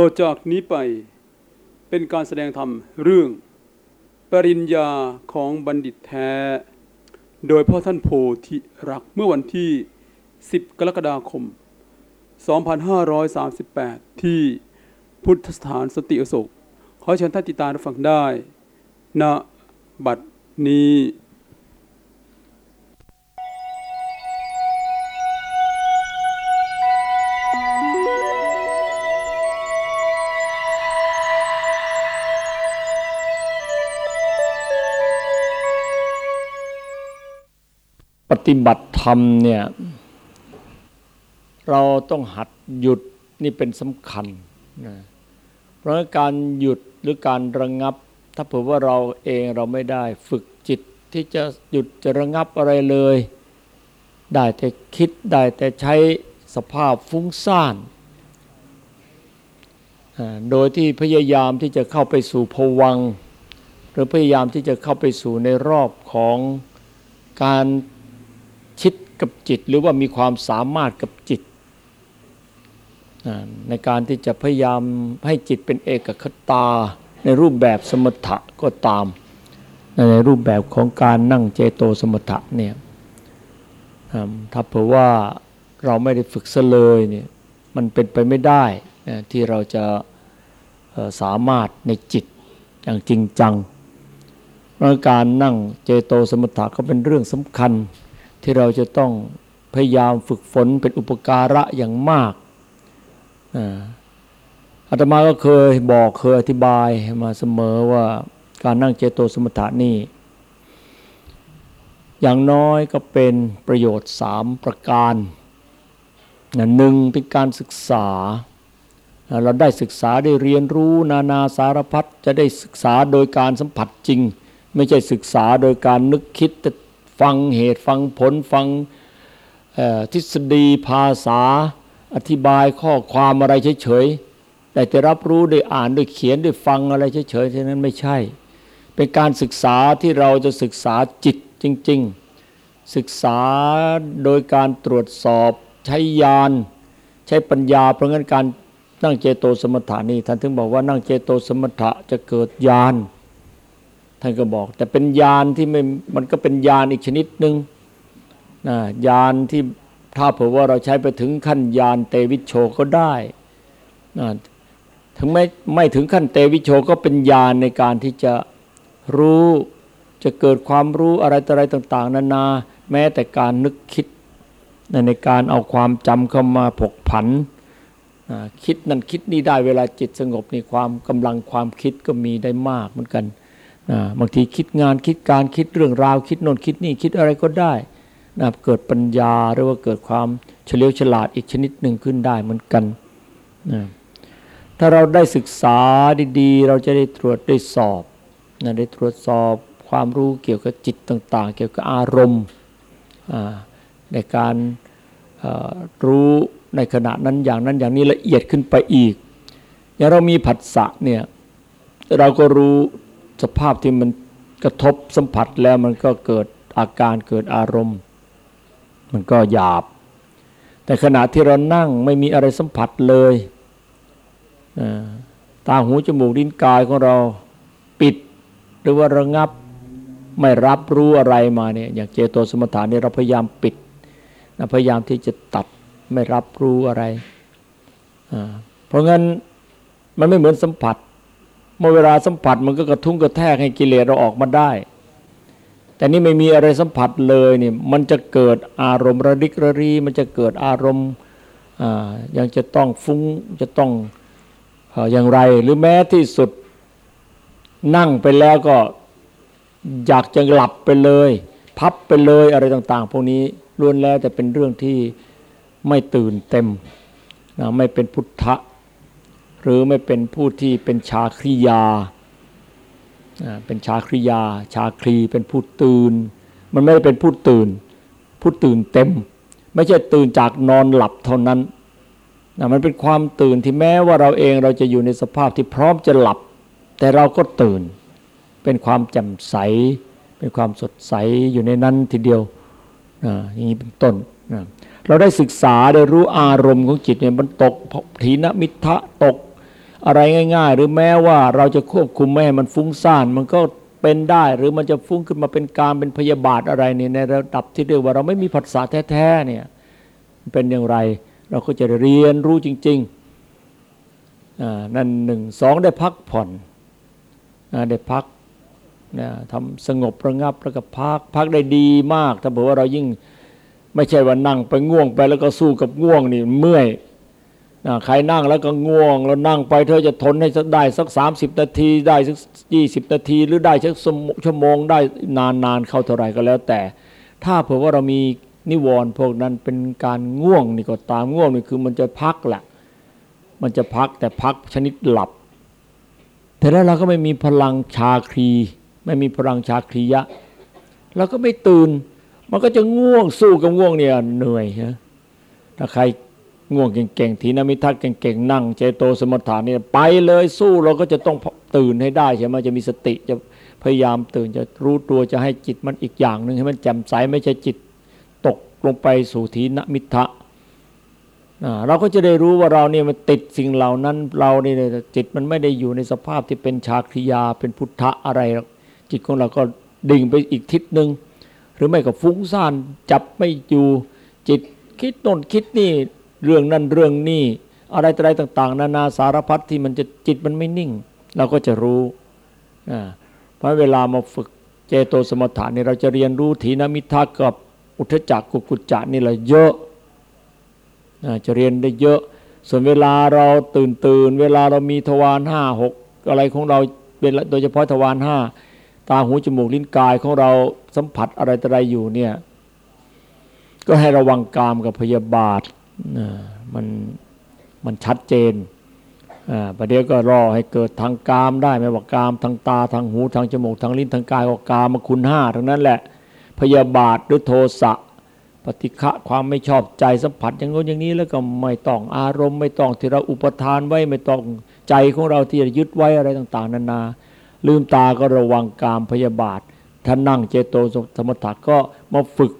ต่อจากนี้ไปเป็นการแสดงธรรมเรื่อง ปริญญาของบัณฑิตแท้ โดยพ่อท่านโพธิรักเมื่อวันที่ 10 กรกฎาคม 2538 ที่พุทธสถานสติอโศกขอเชิญท่านติดตามรับฟังได้ณบัดนี้ ปฏิบัติธรรมเนี่ย เราต้องหัดหยุดนี่เป็นสำคัญนะเพราะการหยุดหรือการระงับ ถ้าเผื่อว่าเราเองเราไม่ได้ฝึกจิตที่จะหยุดจะระงับอะไรเลย ได้แต่คิดได้แต่ใช้สภาพฟุ้งซ่านโดยที่พยายามที่จะเข้าไปสู่ภวัง หรือพยายามที่จะเข้าไปสู่ในรอบของการ กับจิต หรือว่ามีความสามารถกับจิต ในการที่จะพยายามให้จิตเป็นเอกคตา ในรูปแบบสมถะก็ตาม ในรูปแบบของการนั่งเจโตสมถะเนี่ยถ้าเผื่อว่าเราไม่ได้ฝึกซะเลยเนี่ยมันเป็นไปไม่ได้ที่เราจะสามารถในจิตอย่างจริงจังเพราะการนั่งเจโตสมถะก็เป็นเรื่องสำคัญ ที่เราจะต้องพยายามฝึกฝนเป็นอุปการะอย่างมากอาตมาก็เคยบอกเคยอธิบายมาเสมอว่าการนั่งเจโตสมถะนี่ อย่างน้อยก็เป็นประโยชน์สามประการหนึ่งเป็นการศึกษา เราได้ศึกษาได้เรียนรู้นานาสารพัดจะได้ศึกษาโดยการสัมผัสจริง ไม่ใช่ศึกษาโดยการนึกคิดแต่ ฟังเหตุฟังผลฟังทฤษฎีภาษา อธิบายข้อความอะไรเฉยๆแต่จะรับรู้ได้อ่านได้เขียนได้ฟังอะไรเฉยๆเท่านั้นไม่ใช่ เป็นการศึกษาที่เราจะศึกษาจิตจริง ๆ ศึกษาโดยการตรวจสอบใช้ญาณใช้ปัญญาเพราะงั้นการนั่งเจโตสมถานี่ท่านถึงบอกว่านั่งเจโตสมถะจะเกิดญาณ ท่านก็บอก แต่เป็นญาณที่ไม่มันก็เป็นญาณอีกชนิดหนึ่งนะญาณที่ถ้าเผื่อว่าเราใช้ไปถึงขั้นญาณเตวิชโชก็ได้นะถึงไม่ไม่ถึงขั้นเตวิโชก็เป็นญาณในการที่จะรู้จะเกิดความรู้อะไรต่ออะไรต่าง ๆ นานา แม้แต่การนึกคิด ในการเอาความจำเข้ามาผกผัน คิดนั่นคิดนี่ได้เวลาจิตสงบนี่ความกำลังความคิดก็มีได้มากเหมือนกัน บางทีคิดงานคิดการคิดเรื่องราว คิดโน่นคิดนี่คิดอะไรก็ได้นะเกิดปัญญาหรือว่าเกิดความเฉลียวฉลาดอีกชนิดหนึ่งขึ้นได้เหมือนกันนะถ้าเราได้ศึกษาดีๆ เราจะได้ตรวจได้สอบนะได้ตรวจสอบความรู้เกี่ยวกับจิตต่าง ๆ เกี่ยวกับอารมณ์ในการรู้ในขณะนั้นอย่างนั้นอย่างนี้ละเอียดขึ้นไปอีกอย่างเรามีผัสสะเนี่ยเราก็รู้ สภาพที่มันกระทบสัมผัสแล้วมันก็เกิดอาการเกิดอารมณ์ มันก็หยาบ แต่ขณะที่เรานั่งไม่มีอะไรสัมผัสเลยตาหูจมูกลิ้นกายของเราปิด หรือว่าระงับไม่รับรู้อะไรมาเนี่ยอย่างเจโตสมถานนี่เราพยายามปิดพยายามที่จะตัดไม่รับรู้อะไร เพราะงั้นมันไม่เหมือนสัมผัส เมื่อเวลาสัมผัสมันก็กระทุ้งกระแทกให้กิเลสเราออกมาได้ แต่นี่ไม่มีอะไรสัมผัสเลยนี่มันจะเกิดอารมณ์ระดิกระรี มันจะเกิดอารมณ์ยังจะต้องฟุ้งจะต้องอย่างไร หรือแม้ที่สุดนั่งไปแล้วก็อยากจะหลับไปเลย พับไปเลยอะไรต่าง ๆ พวกนี้ล้วนแล้วแต่เป็นเรื่องที่ไม่ตื่นเต็มนะไม่เป็นพุทธะ รือไม่เป็นผู้ที่เป็นชาคริยา เป็นชาคริยา ชาครีเป็นผู้ตื่น มันไม่ได้เป็นผู้ตื่น ผู้ตื่นเต็ม ไม่ใช่ตื่นจากนอนหลับเท่านั้นนะมันเป็นความตื่นที่แม้ว่าเราเองเราจะอยู่ในสภาพที่พร้อมจะหลับ แต่เราก็ตื่น เป็นความแจ่มใส เป็นความสดใสอยู่ในนั้นทีเดียวอย่างนี้เป็นต้นเราได้ศึกษาได้รู้อารมณ์ของจิตเนี่ยมันตกถีนมิทะตก อะไรง่าย ๆ หรือแม้ว่าเราจะควบคุมไม่ให้มันฟุ้งซ่านมันก็เป็นได้หรือมันจะฟุ้งขึ้นมาเป็นการเป็นพยาบาทอะไรเนี่ยในระดับที่เรียกว่าเราไม่มีภาษาแท้ๆเนี่ยเป็นอย่างไร เราก็จะเรียนรู้จริงๆนั่นหนึ่งสองได้พักผ่อนได้พักนะทำสงบระงับแล้วก็พักพักได้ดีมาก ถ้าบอกว่าเรายิ่งไม่ใช่ว่านั่งไปง่วงไปแล้วก็สู้กับง่วงนี่เมื่อย ใครนั่งแล้วก็ง่วง แล้วนั่งไปเธอจะทนให้สักได้สัก 30 นาทีได้สักยี่สิบนาที หรือได้สักชั่วโมงได้นานๆเข้าเท่าไหร่ก็แล้วแต่ ถ้าเผื่อว่าเรามีนิวรณ์พวกนั้นเป็นการง่วงนี่ก็ตามง่วงนี่คือมันจะพักแหละมันจะพักแต่พักชนิดหลับ แต่แล้วเราก็ไม่มีพลังชาครี ไม่มีพลังชาครียะเราก็ไม่ตื่น มันก็จะง่วงสู้กับง่วงเนี่ยเหนื่อยนะถ้าใคร ง่วงเก่งๆทีนมิทัศเก่งๆนั่งเจโตสมถานี่ไปเลยสู้เราก็จะต้องตื่นให้ได้ใช่ไหมจะมีสติจะพยายามตื่นจะรู้ตัวจะให้จิตมันอีกอย่างหนึ่งให้มันแจ่มใสไม่ใช่จิตตกลงไปสู่ทีนมิทะเราก็จะได้รู้ว่าเราเนี่ยมันติดสิ่งเหล่านั้นเราเนี่ยจิตมันไม่ได้อยู่ในสภาพที่เป็นชาคริยาเป็นพุทธะอะไรจิตของเราก็ดิ่งไปอีกทิศหนึ่งหรือไม่ก็ฟุ้งซ่านจับไม่อยู่จิตคิดโน่นคิดนี่ เรื่องนั่นเรื่องนี้อะไรต่อะไรต่าง ๆ นานาสารพัดที่มันจะจิตมันไม่นิ่ง เราก็จะรู้เพราะเวลามาฝึกเจโตสมถะนี่เราจะเรียนรู้ถีนมิทากับอุทจักกุกุจจะนี่แหละเยอะจะเรียนได้เยอะ ส่วนเวลาเราตื่นตื่นเวลาเรามีทวารห้าหกอะไรของเราโดยเฉพาะทวารห้าตาหูจมูกลิ้นกายของเราสัมผัสอะไรต่ออะไรอยู่เนี่ยก็ให้ระวังกามกับพยาบาท มันมันชัดเจนประเดี๋ยวก็รอให้เกิดทางกามได้ไม่ว่ากามทางตาทางหูทางจมูกทางลิ้นทางกายก็กามมาคุณห้าทั้งนั้นแหละ พยาบาทหรือโทสะปฏิฆะความไม่ชอบใจสัมผัสอย่างนู้นอย่างนี้แล้วก็ไม่ต้องอารมณ์ ไม่ต้องที่เราอุปทานไว้ไม่ต้องใจของเราที่จะยึดไว้อะไรต่าง ๆ นานา ลืมตาก็ระวังกามพยาบาทถ้านั่งเจโตสมถะก็มาฝึก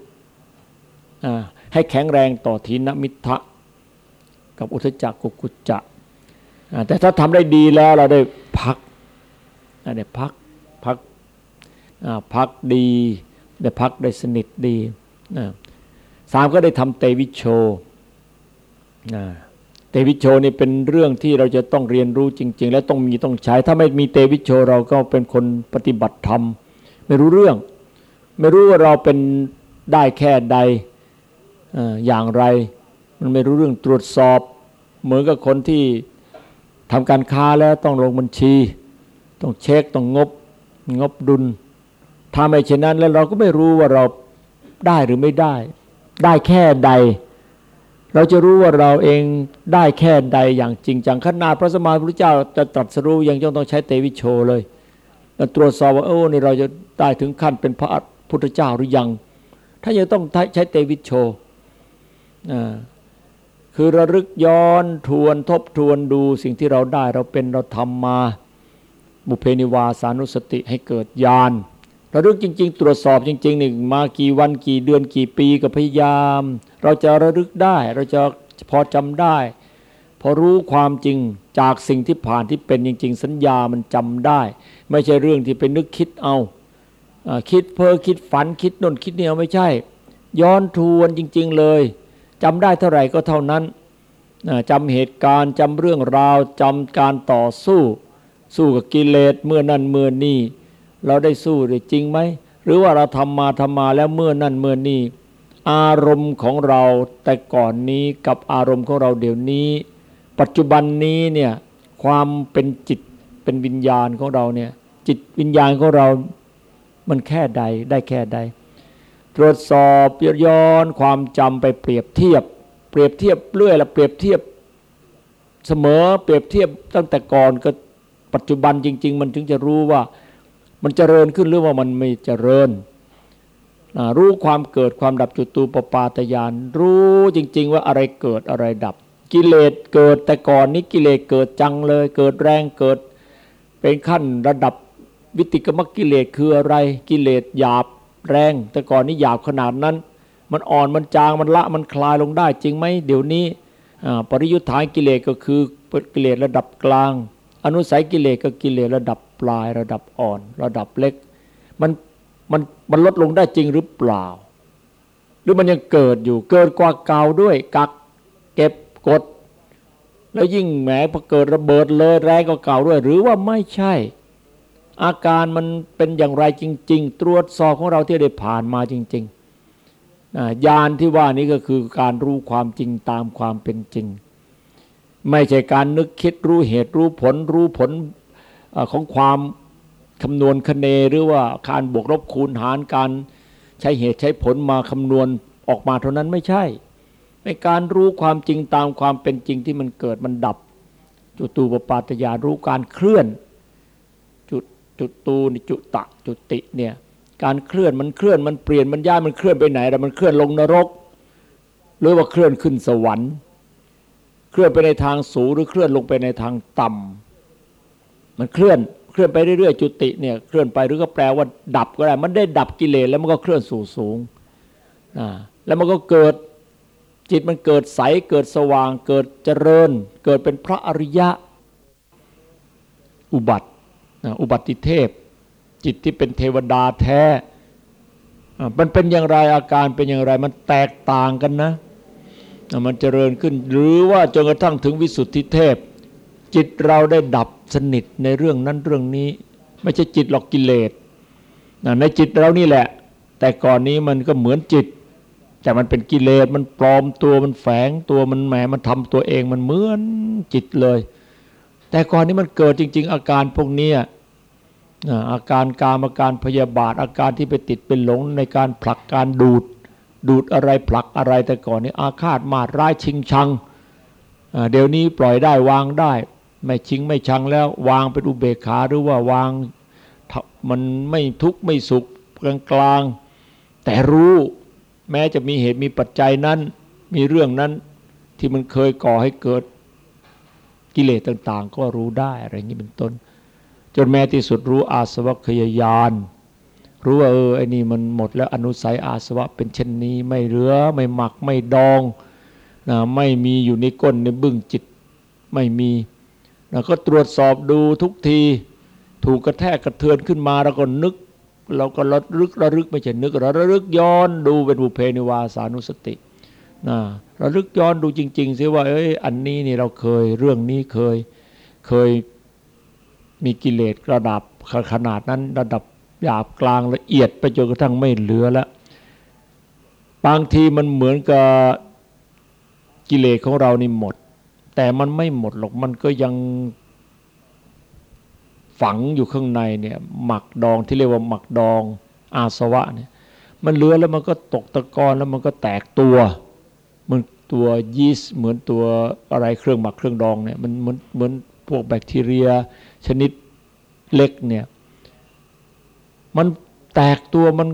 ให้แข็งแรงต่อทีนมิทะกับอุทจักกุกุจจะแต่ถ้าทำได้ดีแล้วเราได้พักได้พักพักพักดี ได้พักได้สนิทดีสามก็ได้ทำเตวิโชเตวิโชนี่เป็นเรื่องที่เราจะต้องเรียนรู้จริง ๆ และต้องมีต้องใช้ ถ้าไม่มีเตวิโชเราก็เป็นคนปฏิบัติธรรม ไม่รู้เรื่อง ไม่รู้ว่าเราเป็นได้แค่ใด อย่างไร มันไม่รู้เรื่องตรวจสอบ เหมือนกับคนที่ทำการค้าแล้วต้องลงบัญชี ต้องเช็คต้องงบงบดุลถ้าไม่เช่นนั้นแล้วเราก็ไม่รู้ว่าเราได้หรือไม่ได้ ได้แค่ใด เราจะรู้ว่าเราเองได้แค่ใดอย่างจริงจังขนาดพระสมมาพุทธเจ้าจะตรัสรู้ยังต้องใช้เตวิโชเลยตรวจสอบว่าโอ้นี่เราจะได้ถึงขั้นเป็นพระพุทธเจ้าหรือยัง ถ้ายังต้องใช้เตวิโช คือระลึกย้อนทวนทบทวนดูสิ่งที่เราได้เราเป็นเราทำมาบุเพนิวาสานุสติให้เกิดญาณระลึกจริง ๆ ตรวจสอบจริงๆหนึ่งมากี่วันกี่เดือนกี่ปีก็พยายาม เราจะระลึกได้ เราจะพอจำได้ พอรู้ความจริงจากสิ่งที่ผ่านที่เป็นจริง ๆ สัญญามันจำได้ ไม่ใช่เรื่องที่เป็นนึกคิดเอาคิดเพ้อคิดฝันคิดนนคิดเนี่ยไม่ใช่ ย้อนทวนจริง ๆ เลย จำได้เท่าไหร่ก็เท่านั้นจำเหตุการณ์จำเรื่องราวจำการต่อสู้ สู้กับกิเลสเมื่อนั่นเมื่อนี่เราได้สู้ได้จริงไหมหรือว่าเราทำมาทำมาแล้วเมื่อนั่นเมื่อนี่อารมณ์ของเราแต่ก่อนนี้กับอารมณ์ของเราเดี๋ยวนี้ ปัจจุบันนี้เนี่ยความเป็นจิตเป็นวิญญาณของเราเนี่ยจิตวิญญาณของเรามันแค่ใดได้แค่ใด ตรวจสอบย้อนความจำไปเปรียบเทียบ เปรียบเทียบเรื่อยละเปรียบเทียบเสมอเปรียบเทียบตั้งแต่ก่อนก็ปัจจุบันจริง ๆ มันถึงจะรู้ว่ามันเจริญขึ้นหรือว่ามันไม่เจริญรู้ความเกิดความดับจุตูปปาตยาน รู้จริง ๆ ว่าอะไรเกิดอะไรดับ กิเลสเกิดแต่ก่อนนี้กิเลสเกิดจังเลย เกิดแรงเกิด เป็นขั้นระดับวิติกมกิเลสคืออะไร กิเลสหยาบ แรง แต่ก่อนนี้หยาบขนาดนั้น มันอ่อนมันจางมันละมันคลายลงได้ จริงไหมเดี๋ยวนี้ปริยุทธานกิเลสก็คือกิเลสระดับกลาง อนุสัยกิเลสก็กิเลสระดับปลายระดับอ่อน ระดับเล็ก มันมันมันลดลงได้จริงหรือเปล่า หรือมันยังเกิดอยู่เกิดกว่าเก่าด้วยกักเก็บกด แล้วยิ่งแหมพอเกิดระเบิดเลยแรงกว่าเก่าด้วย หรือว่าไม่ใช่ อาการมันเป็นอย่างไรจริง ๆ ตรวจสอบของเราที่ได้ผ่านมาจริงๆญาณที่ว่านี้ก็คือการรู้ความจริงตามความเป็นจริง ไม่ใช่การนึกคิดรู้เหตุรู้ผลรู้ผลของความคำนวณคะเนหรือว่าการบวกลบคูณหารการใช้เหตุใช้ผลมาคำนวณออกมาเท่านั้นไม่ใช่ในการรู้ความจริงตามความเป็นจริงที่มันเกิดมันดับจุตูปปาตยารู้การเคลื่อน จุดตูนิจุตะจุติเนี่ยการเคลื่อนมันเคลื่อนมันเปลี่ยนมันย้ายมันเคลื่อนไปไหนแล้วมันเคลื่อนลงนรก หรือว่าเคลื่อนขึ้นสวรรค์ เคลื่อนไปในทางสูงหรือเคลื่อนลงไปในทางต่ำมันเคลื่อนเคลื่อนไปเรื่อยๆจุติเนี่ยเคลื่อนไปหรือก็แปลว่าดับก็ได้ มันได้ดับกิเลสแล้วมันก็เคลื่อนสู่สูงนะแล้วมันก็เกิดจิตมันเกิดใสเกิดสว่าง เกิดเจริญ เกิดเป็นพระอริยะอุบัติ อุบัติเทพ จิตที่เป็นเทวดาแท้ มันเป็นอย่างไรอาการเป็นอย่างไรมันแตกต่างกันนะ มันเจริญขึ้น หรือว่าจนกระทั่งถึงวิสุทธิเทพ จิตเราได้ดับสนิทในเรื่องนั้นเรื่องนี้ ไม่ใช่จิตหรอกกิเลสในจิตเรานี่แหละ แต่ก่อนนี้มันก็เหมือนจิต แต่มันเป็นกิเลสมันปลอมตัวมันแฝงตัวมันแหมมันทำตัวเองมันเหมือนจิตเลย แต่ก่อนนี้มันเกิดจริง ๆ อาการพวกนี้อาการการอาการพยาบาท อาการที่ไปติดเป็นหลงในการผลักการดูด ดูดอะไรผลักอะไรแต่ก่อนนี้อาฆาตมาดร้ายชิงชังเดี๋ยวนี้ปล่อยได้วางได้ ไม่ชิงไม่ชังแล้ววางเป็นอุเบกขาหรือว่าวางมันไม่ทุกข์ไม่สุขกลางๆแต่รู้แม้จะมีเหตุมีปัจจัยนั้น มีเรื่องนั้นที่มันเคยก่อให้เกิด กิเลสต่าง ๆ ก็รู้ได้อะไรอย่างนี้เป็นต้น จนแม้ที่สุดรู้อาสวะขยายานรู้ว่าเออไอ้นี่มันหมดแล้วอนุสัยอาสวะเป็นเช่นนี้ไม่เหลือไม่หมักไม่ดองนะไม่มีอยู่ในก้นในบึ้งจิตไม่มีนะก็ตรวจสอบดูทุกที ถูกกระแทกกระเทือนขึ้นมาแล้วก็นึก เราก็ระลึกระลึกไม่ใช่นึกระลึกย้อนดูเป็นบุเพนิวาสานุสติ นะระลึกย้อนดูจริงๆสิว่า เอ้ยอันนี้นี่เราเคยเรื่องนี้เคยเคยมีกิเลสระดับขนาดนั้น ระดับหยาบกลางละเอียดไปจนกระทั่งไม่เหลือแล้วบางทีมันเหมือนกับกิเลสของเรานี่หมด แต่มันไม่หมดหรอกมันก็ยังฝังอยู่ข้างในเนี่ยหมักดองที่เรียกว่าหมักดองอาสวะเนี่ยมันเลื้อแล้วมันก็ตกตะกอนแล้วมันก็แตกตัว ตัวยีสต์เหมือนตัวอะไรเครื่องหมักเครื่องดองเนี่ยมันเหมือนเหมือนพวกแบคทีเรีย ชนิดเล็กเนี่ยมันแตกตัวมัน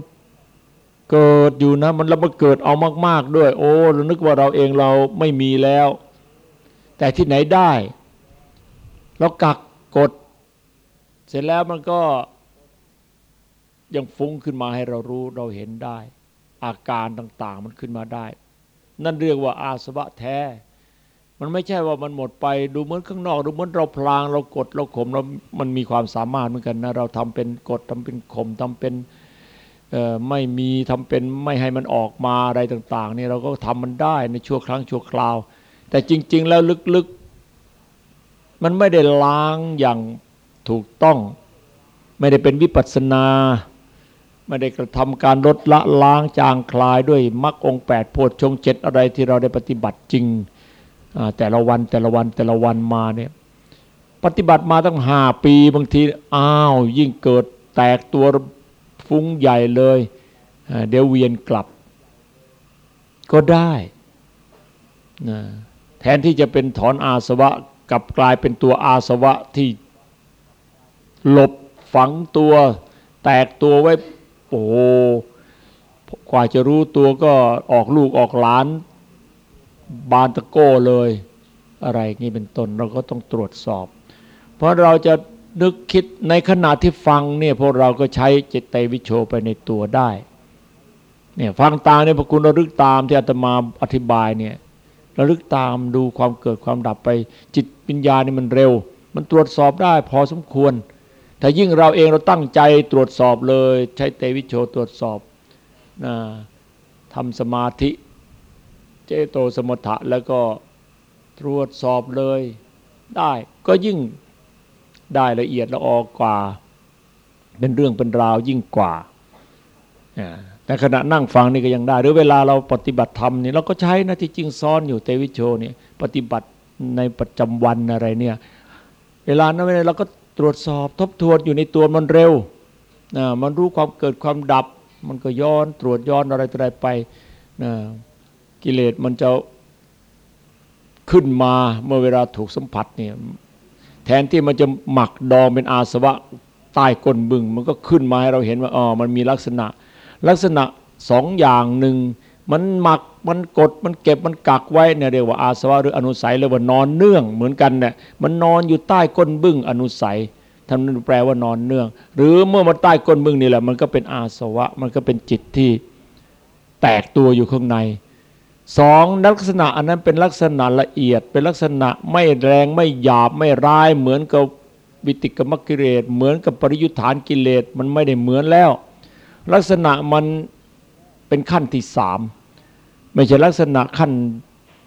เกิดอยู่นะ มันแล้วมันเกิดเอามาก ๆด้วย โอ้เรานึกว่าเราเองเราไม่มีแล้ว แต่ที่ไหนได้ เรากักกด เสร็จแล้วมันก็ยังฟุ้งขึ้นมาให้เรารู้เราเห็นได้ อาการต่าง ๆ มันขึ้นมาได้ นั่นเรียกว่าอาสวะแท้ มันไม่ใช่ว่ามันหมดไป ดูเหมือนข้างนอก ดูเหมือนเราพลางเรากดเราข่มเรา มันมีความสามารถเหมือนกันนะเราทำเป็นกดทำเป็นข่มทำเป็นไม่มีทำเป็นไม่ให้มันออกมาอะไรต่าง ๆ นี่เราก็ทำมันได้ในชั่วครั้งชั่วคราว แต่จริง ๆ แล้วลึกๆ มันไม่ได้ล้างอย่างถูกต้อง ไม่ได้เป็นวิปัสสนา ไม่ได้กระทำการลดละล้างจางคลายด้วยมรรคองแปดโพชฌงเจ็ดอะไรที่เราได้ปฏิบัติจริงแต่ละวันแต่ละวันแต่ละวันมาเนี่ยปฏิบัติมาตั้งห้าปีบางทีอ้าว ยิ่งเกิดแตกตัวฟุ้งใหญ่เลย เดี๋ยวเวียนกลับ ก็ได้แทนที่จะเป็นถอนอาสวะกลับกลายเป็นตัวอาสวะที่หลบฝังตัว แตกตัวไว้ โอ้กว่าจะรู้ตัวก็ออกลูกออกหลาน บานตะโก้เลย อะไรงี้เป็นต้นเราก็ต้องตรวจสอบ เพราะเราจะนึกคิดในขณะที่ฟังเนี่ยพวกเราก็ใช้จิตใจวิโชไปในตัวได้เนี่ยฟังตามเนี่ยพระคุณระลึกตามที่อาตมาอธิบายเนี่ยระลึกตามดูความเกิดความดับไป จิตปัญญานี่มันเร็ว มันตรวจสอบได้พอสมควร ถ้ายิ่งเราเองเราตั้งใจตรวจสอบเลย ใช้เตวิโชตรวจสอบนะทำสมาธิ เจโตสมถะแล้วก็ตรวจสอบเลย ได้ก็ยิ่งได้ละเอียดละออกกว่า เป็นเรื่องเป็นราวยิ่งกว่า แต่ขณะนั่งฟังนี่ก็ยังได้ หรือเวลาเราปฏิบัติธรรมนี่เราก็ใช้นะที่จริงซ้อนอยู่เตวิโชนี่ปฏิบัติในประจำวันอะไรเนี่ย เวลานั้นเราก็ ตรวจสอบทบทวนอยู่ในตัวมันเร็วนะมันรู้ความเกิดความดับ มันก็ย้อนตรวจย้อนอะไรต่ออะไรไปนะกิเลสมันจะขึ้นมาเมื่อเวลาถูกสัมผัสเนี่ยแทนที่มันจะหมักดองเป็นอาสวะใต้ก้นบึง มันก็ขึ้นมาให้เราเห็นว่าอ๋อมันมีลักษณะ ลักษณะสองอย่างหนึ่งมันหมัก มันกดมันเก็บมันกักไว้เนี่ยเรียกว่าอาสวะหรืออนุสัยเรียกว่านอนเนื่องเหมือนกันเนี่ยมันนอนอยู่ใต้ก้นบึ้งอนุสัยท่านแปลว่านอนเนื่อง หรือเมื่อมันใต้ก้นบึ้งนี่แหละมันก็เป็นอาสวะ มันก็เป็นจิตที่แตกตัวอยู่ข้างในสองลักษณะอันนั้นเป็นลักษณะละเอียด เป็นลักษณะไม่แรงไม่หยาบไม่ร้าย เหมือนกับวิติกรรมกิเลสเหมือนกับปริยุทธานกิเลสมันไม่ได้เหมือนแล้ว ลักษณะมันเป็นขั้นที่สาม ไม่ใช่ลักษณะขั้น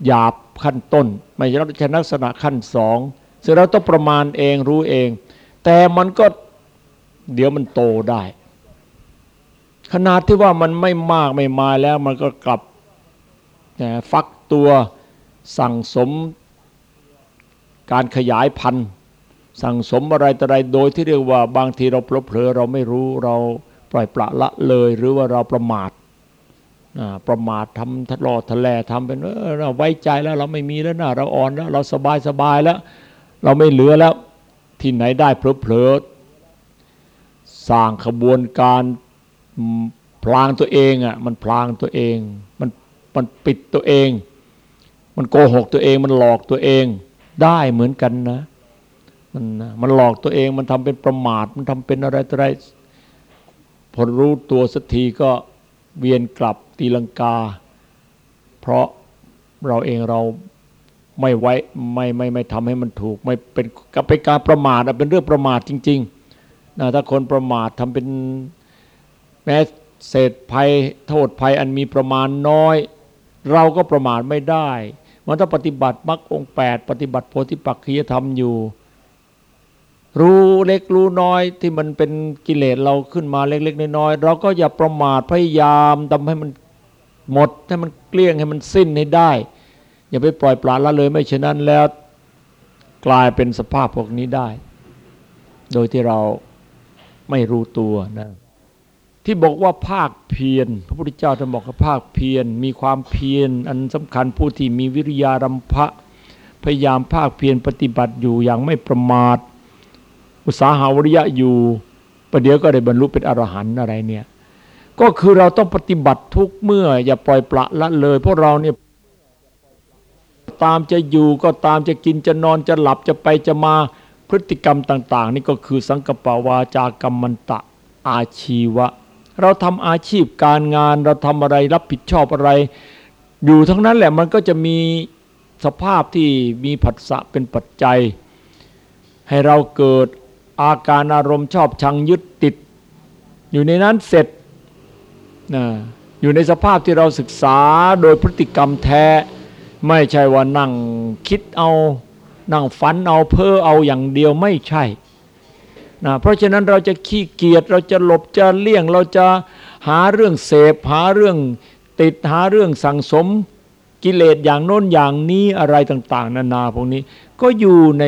หยาบขั้นต้น ไม่ใช่ลักษณะขั้นสองซึ่งเราต้องประมาณเองรู้เอง แต่มันก็เดี๋ยวมันโตได้ ขนาดที่ว่ามันไม่มากไม่มาแล้วมันก็กลับฟักตัวสั่งสมการขยายพันธุ์ สั่งสมอะไรต่ออะไรโดยที่เรียกว่าบางทีเราเผลอเราไม่รู้เราปล่อยปละละเลยหรือว่าเราประมาท ประมาททำทะลอทะแลทำเป็นเราไว้ใจแล้วเราไม่มีแล้วนะเราอ่อนแล้ว เราสบายสบายแล้ว เราไม่เหลือแล้วที่ไหนได้เผลอๆสร้างขบวนการพลางตัวเองอะมันพลางตัวเอง มันมันปิดตัวเอง มันโกหกตัวเอง มันหลอกตัวเองได้เหมือนกันนะ มันมันหลอกตัวเองมันทำเป็นประมาทมันทำเป็นอะไรอะไรพอรู้ตัวสักทีก็ เวียนกลับตีลังกา เพราะเราเองเราไม่ไว้ไม่ไม่ไม่ทำให้มันถูก ไม่เป็นกับเป็นการประมาทเป็นเรื่องประมาทจริงๆนะถ้าคนประมาททำเป็นแม้เศษภัยโทษภัยอันมีประมาณน้อย เราก็ประมาทไม่ได้ มันต้องปฏิบัติมรรคองแปดปฏิบัติโพธิปักขียธรรมอยู่ รู้เล็กรู้น้อยที่มันเป็นกิเลสเราขึ้นมาเล็ก ๆ น้อยๆเราก็อย่าประมาทพยายามทำให้มันหมดให้มันเกลี้ยงให้มันสิ้นให้ได้ อย่าไปปล่อยปละละเลยไม่เช่นนั้นแล้วกลายเป็นสภาพพวกนี้ได้ โดยที่เราไม่รู้ตัวนะที่บอกว่าภาคเพียรพระพุทธเจ้าท่านบอกว่าภาคเพียรมีความเพียรอันสำคัญผู้ที่มีวิริยารัมภะพยายามภาคเพียรปฏิบัติอยู่อย่างไม่ประมาท อุตสาหาวิริยะอยู่ประเดี๋ยวก็ได้บรรลุเป็นอรหันต์อะไรเนี่ย ก็คือเราต้องปฏิบัติทุกเมื่อ อย่าปล่อยปละละเลย เพราะเราเนี่ยตามจะอยู่ก็ตามจะกินจะนอนจะหลับจะไปจะมาพฤติกรรมต่าง ๆ นี่ก็คือสังกปาวาจากรรมันตะอาชีวะ เราทำอาชีพการงานเราทำอะไรรับผิดชอบอะไร อยู่ทั้งนั้นแหละมันก็จะมีสภาพที่มีผัสสะเป็นปัจจัย ให้เราเกิด อาการอารมณ์ชอบชังยึดติด อยู่ในนั้นเสร็จนะอยู่ในสภาพที่เราศึกษาโดยพฤติกรรมแท้ ไม่ใช่ว่านั่งคิดเอานั่งฝันเอาเพ้อเอาอย่างเดียวไม่ใช่นะเพราะฉะนั้นเราจะขี้เกียจเราจะหลบจะเลี่ยงเราจะหาเรื่องเสพหาเรื่องติดหาเรื่องสั่งสมกิเลสอย่างโน้นอย่างนี้อะไรต่าง ๆ นานาพวกนี้ ก็อยู่ใน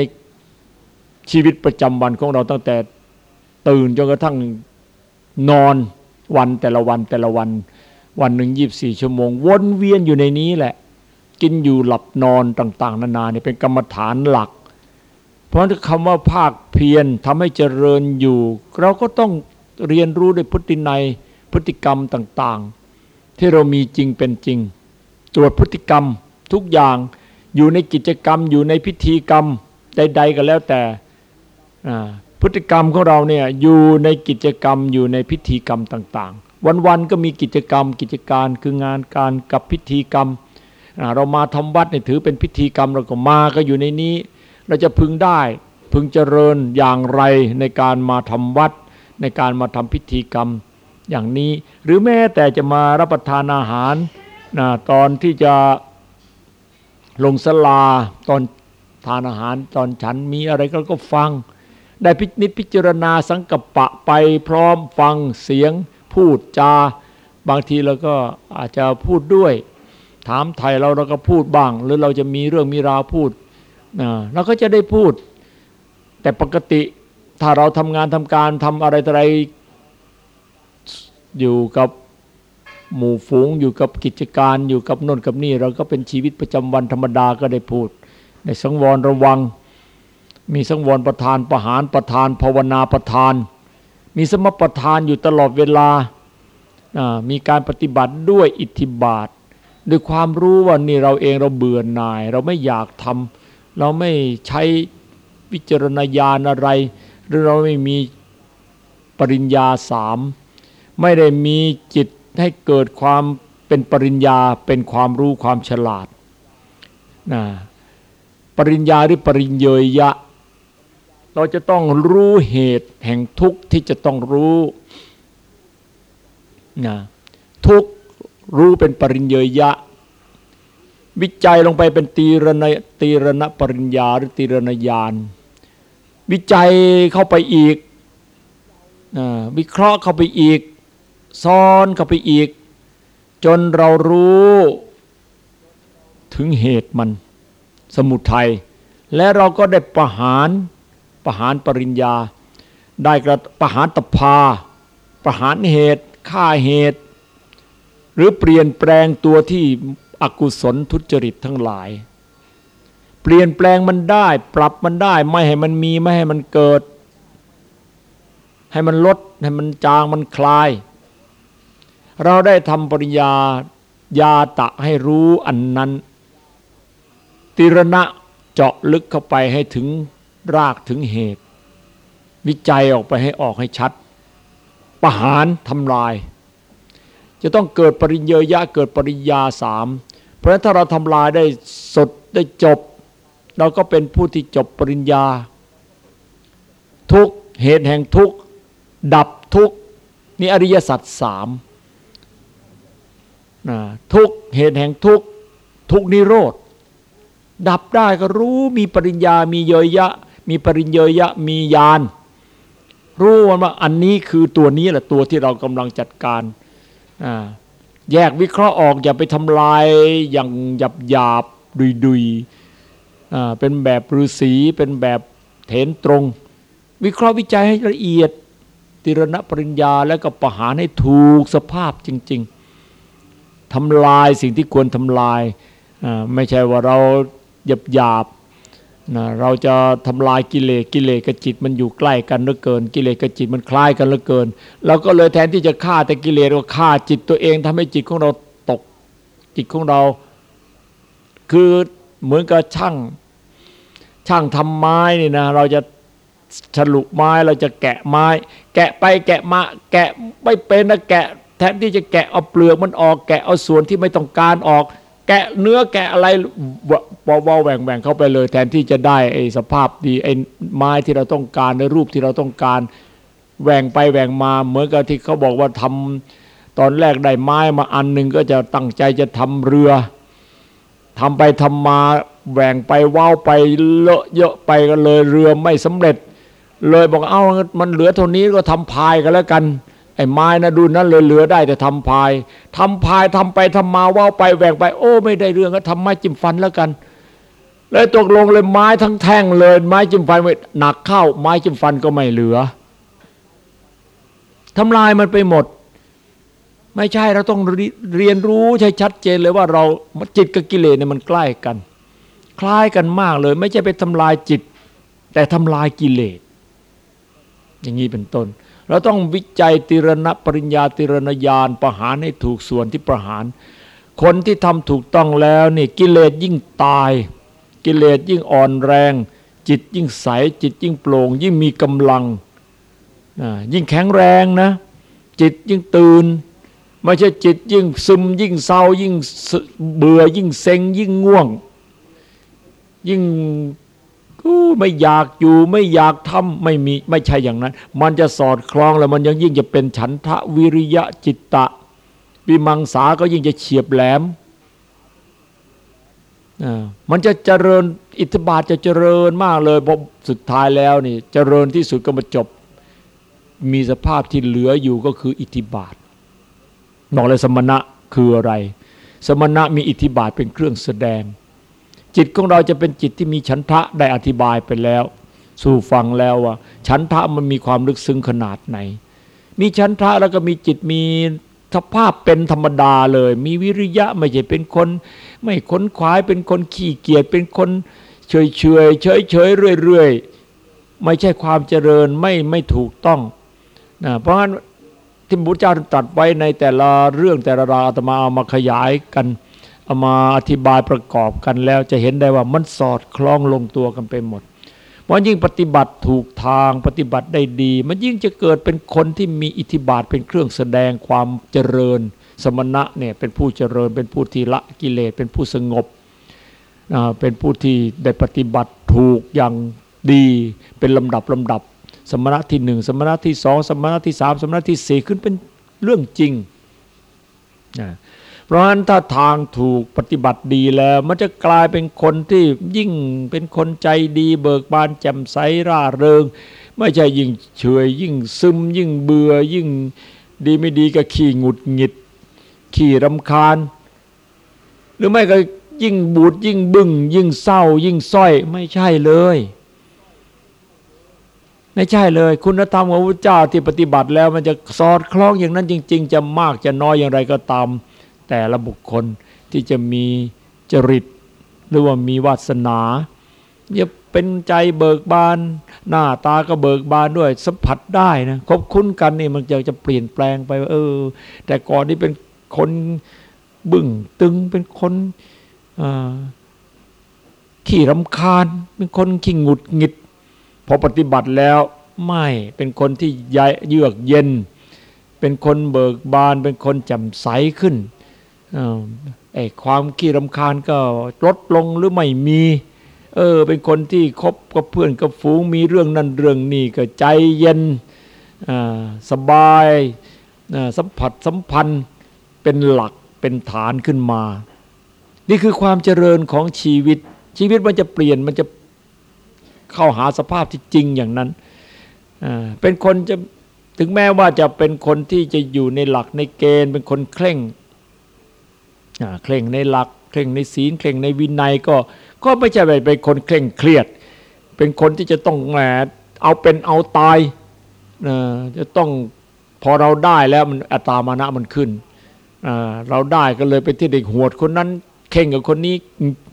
ชีวิตประจำวันของเราตั้งแต่ตื่นจนกระทั่งนอนวันแต่ละวันแต่ละวัน วันหนึ่งยีบสี่ชั่วโมง วนเวียนอยู่ในนี้แหละ กินอยู่หลับนอนต่าง ๆ นานาเนี่ยเป็นกรรมฐานหลัก เพราะคำว่าภาคเพียรทำให้เจริญอยู่ เราก็ต้องเรียนรู้ด้วยพฤตินัยพฤติกรรมต่างๆ ที่เรามีจริงเป็นจริง ตรวจพฤติกรรมทุกอย่างอยู่ในกิจกรรมอยู่ในพิธีกรรมใด ๆ ก็แล้วแต่ พฤติกรรมของเราเนี่ยอยู่ในกิจกรรมอยู่ในพิธีกรรมต่างๆ วันๆก็มีกิจกรรมกิจการคืองานการกับพิธีกรรม เรามาทำวัดนี่ถือเป็นพิธีกรรมเราก็มาก็อยู่ในนี้ เราจะพึงได้พึงเจริญอย่างไรในการมาทำวัด ในการมาทำพิธีกรรมอย่างนี้ หรือแม้แต่จะมารับประทานอาหารนะตอนที่จะลงสลาตอนทานอาหารตอนฉันมีอะไรก็ก็ฟัง ได้พินิจพิจารณาสังกปะไปพร้อมฟังเสียง พูดจา บางทีเราก็อาจจะพูดด้วย ถามไทยเราเราก็พูดบ้าง หรือเราจะมีเรื่องมีราวพูดเราก็จะได้พูด แต่ปกติถ้าเราทำงานทำการทำอะไรอะไรอยู่กับหมู่ฝูงอยู่กับกิจการอยู่กับนนกับนี่ เราก็เป็นชีวิตประจำวันธรรมดาก็ได้พูดในสังวรระวัง มีสังวรประธานประหารประธาน ภาวนาประธาน มีสมประธานอยู่ตลอดเวลา มีการปฏิบัติด้วยอิทธิบาทด้วยความรู้ว่านี่เราเองเราเบื่อหน่าย เราไม่อยากทำเราไม่ใช้วิจารณญาณอะไร หรือเราไม่มีปริญญาสามไม่ได้มีจิตให้เกิดความเป็นปริญญาเป็นความรู้ความฉลาดนะปริญญาหรือปริญเยยะ เราจะต้องรู้เหตุแห่งทุกข์ที่จะต้องรู้นะทุกรู้เป็นปริญเยยะ วิจัยลงไปเป็นตีรณตีรณปริญญาหรือตีรณญาณ วิจัยเข้าไปอีกนะวิเคราะห์เข้าไปอีก ซ้อนเข้าไปอีก จนเรารู้ถึงเหตุมัน สมุทัยและเราก็ได้ประหาร ประหารปริญญา ได้กระประหารตภา ประหารเหตุฆ่าเหตุ หรือเปลี่ยนแปลงตัวที่อกุศลทุจริตทั้งหลาย เปลี่ยนแปลงมันได้ ปรับมันได้ไม่ให้มันมีไม่ให้มันเกิด ให้มันลดให้มันจางมันคลาย เราได้ทำปริญญายาตะให้รู้อันนั้น ติรณะเจาะลึกเข้าไปให้ถึง รากถึงเหตุ วิจัยออกไปให้ออกให้ชัด ประหารทำลาย จะต้องเกิดปริญญายะเกิดปริญญาสามเพราะฉะนั้นถ้าเราทำลายได้สดได้จบ เราก็เป็นผู้ที่จบปริญญา ทุกเหตุแห่งทุกดับทุกนี่อริยสัจสามทุกเหตุแห่งทุกทุกนิโรธดับได้ก็รู้มีปริญญามีเยยะ มีปริญเยยะมีญาณรู้ว่าอันนี้คือตัวนี้แหละตัวที่เรากำลังจัดการแยกวิเคราะห์ออกอย่าไปทำลายอย่างหยับหยาบดุยดุยเป็นแบบฤาษีเป็นแบบเถนตรง วิเคราะห์วิจัยให้ละเอียดติรณปริญญาแล้วก็ประหารให้ถูกสภาพจริง ๆทำลายสิ่งที่ควรทำลายไม่ใช่ว่าเราหยาบหยาบ นะเราจะทำลายกิเลสกิเลสกับจิตมันอยู่ใกล้กันเหลือเกิน กิเลสกับจิตมันคล้ายกันเหลือเกินเราก็เลยแทนที่จะฆ่าแต่กิเลสก็ฆ่าจิตตัวเองทำให้จิตของเราตก จิตของเรา คือเหมือนกับช่าง ช่างทำไม้นี่นะเราจะฉลุไม้เราจะแกะไม้ แกะไปแกะมา แกะไม่เป็นนะแกะ แทนที่จะแกะเอาเปลือกมันออก แกะเอาส่วนที่ไม่ต้องการออก แกะเนื้อแกะอะไรวาวาแหว่งแหว่งเข้าไปเลย แทนที่จะได้ไอ้สภาพดีไอ้ไม้ที่เราต้องการในรูปที่เราต้องการแหว่งไปแหว่งมาเหมือนกับที่เขาบอกว่าทำตอนแรกได้ไม้มาอันหนึ่งก็จะตั้งใจจะทำเรือทำไปทำมาแหว่งไปว้าวไปเลอะเยอะไปก็เลยเรือไม่สำเร็จ เลยบอกเอ้ามันเหลือเท่านี้ก็ทำพายกันแล้วกัน ไอ้ไม้นะดูนั้นเลยเหลือได้แต่ทำพายทำพายทำไปทำมาว่าไปแหวกไป โอ้ ไม่ได้เรื่องก็ทำไม้จิ้มฟันแล้วกันเลยตกลงเลยไม้ทั้งแท่งเลย ไม้จิ้มฟันหนักเข้า ไม้จิ้มฟันก็ไม่เหลือทำลายมันไปหมด ไม่ใช่เราต้องเรียนรู้ใช่ชัดเจนเลยว่าเราจิตกับกิเลสเนี่ยมันใกล้กัน คล้ายกันมากเลย ไม่ใช่ไปทำลายจิต แต่ทำลายกิเลสอย่างนี้เป็นต้น เราต้องวิจัยติรณปริญญาติรณญาณประหารให้ถูกส่วนที่ประหาร คนที่ทำถูกต้องแล้วนี่กิเลสยิ่งตาย กิเลสยิ่งอ่อนแรง จิตยิ่งใส จิตยิ่งโปร่ง ยิ่งมีกำลัง ยิ่งแข็งแรงนะ จิตยิ่งตื่นไม่ใช่จิตยิ่งซึมยิ่งเศร้ายิ่งเบื่อยิ่งเซ็งยิ่งง่วง ยิ่ง ไม่อยากอยู่ไม่อยากทำไม่มีไม่ใช่อย่างนั้น มันจะสอดคล้องแล้วมันยังยิ่งจะเป็นฉันทะวิริยะจิตตะวิมังสาก็ยิ่งจะเฉียบแหลมมันจะเจริญอิทธิบาทจะเจริญมากเลยพอสุดท้ายแล้วนี่เจริญที่สุดก็มาจบ มีสภาพที่เหลืออยู่ก็คืออิทธิบาทบอกเลยสมณะคืออะไร สมณะมีอิทธิบาทเป็นเครื่องแสดง จิตของเราจะเป็นจิตที่มีฉันทะได้อธิบายไปแล้ว สู่ฟังแล้วว่า ฉันทะมันมีความลึกซึ้งขนาดไหน มีฉันทะแล้วก็มีจิตมีสภาพเป็นธรรมดาเลย มีวิริยะไม่ใช่เป็นคน ไม่ค้นขวาเป็นคนขี้เกียจเป็นคนเฉยเฉยเฉยเฉยเรื่อยเรื่อยไม่ใช่ความเจริญไม่ไม่ถูกต้องนะเพราะงั้นที่พระเจ้าตรัสไว้ในแต่ละเรื่องแต่ละราวอาตมาเอามาขยายกัน เอามาอธิบายประกอบกันแล้วจะเห็นได้ว่ามันสอดคล้องลงตัวกันไปหมดพราะยิ่งปฏิบัติถูกทางปฏิบัติได้ดี มันยิ่งจะเกิดเป็นคนที่มีอิทธิบาทเป็นเครื่องแสดงความเจริญ สมณะเนี่ยเป็นผู้เจริญ เป็นผู้ที่ละกิเลสเป็นผู้สงบเป็นผู้ที่ได้ปฏิบัติถูกอย่างดีเป็นลำดับลำดับ สมณะที่หนึ่งสมณะที่สองสมณะที่สามสมณะที่สี่ขึ้นเป็นเรื่องจริงนะ เพราะฉะนั้นถ้าทางถูกปฏิบัติดีแล้ว มันจะกลายเป็นคนที่ยิ่งเป็นคนใจดี เบิกบานแจ่มใสร่าเริง ไม่ใช่ยิ่งเฉยยิ่งซึมยิ่งเบื่อยิ่งดีไม่ดีก็ขี้หงุดหงิด ขี้รำคาญ หรือไม่ก็ยิ่งบูดยิ่งบึง้งยิ่งเศร้า ยิ่งส้อยไม่ใช่เลย ไม่ใช่เลย คุณธรรมของพระเจ้าที่ปฏิบัติแล้วมันจะสอดคล้องอย่างนั้นจริง ๆ จะมากจะน้อยอย่างไรก็ตาม แต่ละบุคคลที่จะมีจริต หรือว่ามีวาสนาจะเป็นใจเบิกบาน หน้าตาก็เบิกบานด้วยสัมผัสได้นะคบคุ้นกันนี่มันจะจะเปลี่ยนแปลงไปเออ แต่ก่อนนี่เป็นคนบึ้งตึงเป็นคนขี้รำคาญ เป็นคนขี้งุดหงิดพอปฏิบัติแล้วไม่เป็นคนที่ยเยือกเย็น เป็นคนเบิกบาน เป็นคนแจ่มใสขึ้น ไอ้ความขี้รำคาญก็ลดลงหรือไม่มี เออ เป็นคนที่คบกับเพื่อนกับฝูงมีเรื่องนั้นเรื่องนี้ก็ใจเย็นสบายสัมผัสสัมพันธ์เป็นหลักเป็นฐานขึ้นมา นี่คือความเจริญของชีวิต ชีวิตมันจะเปลี่ยนมันจะเข้าหาสภาพที่จริงอย่างนั้นเป็นคนจะถึงแม้ว่าจะเป็นคนที่จะอยู่ในหลักในเกณฑ์ เป็นคนเคร่ง เคร่งในหลักเคร่งในศีลเคร่งในวินัยก็ก็ไม่ใช่เป็นคนเคร่งเครียด เป็นคนที่จะต้องแหมเอาเป็นเอาตายจะต้องพอเราได้แล้วมันอัตามานะมันขึ้นเราได้ก็เลยไปที่เด็กหวดคนนั้นเข่งกับคนนี้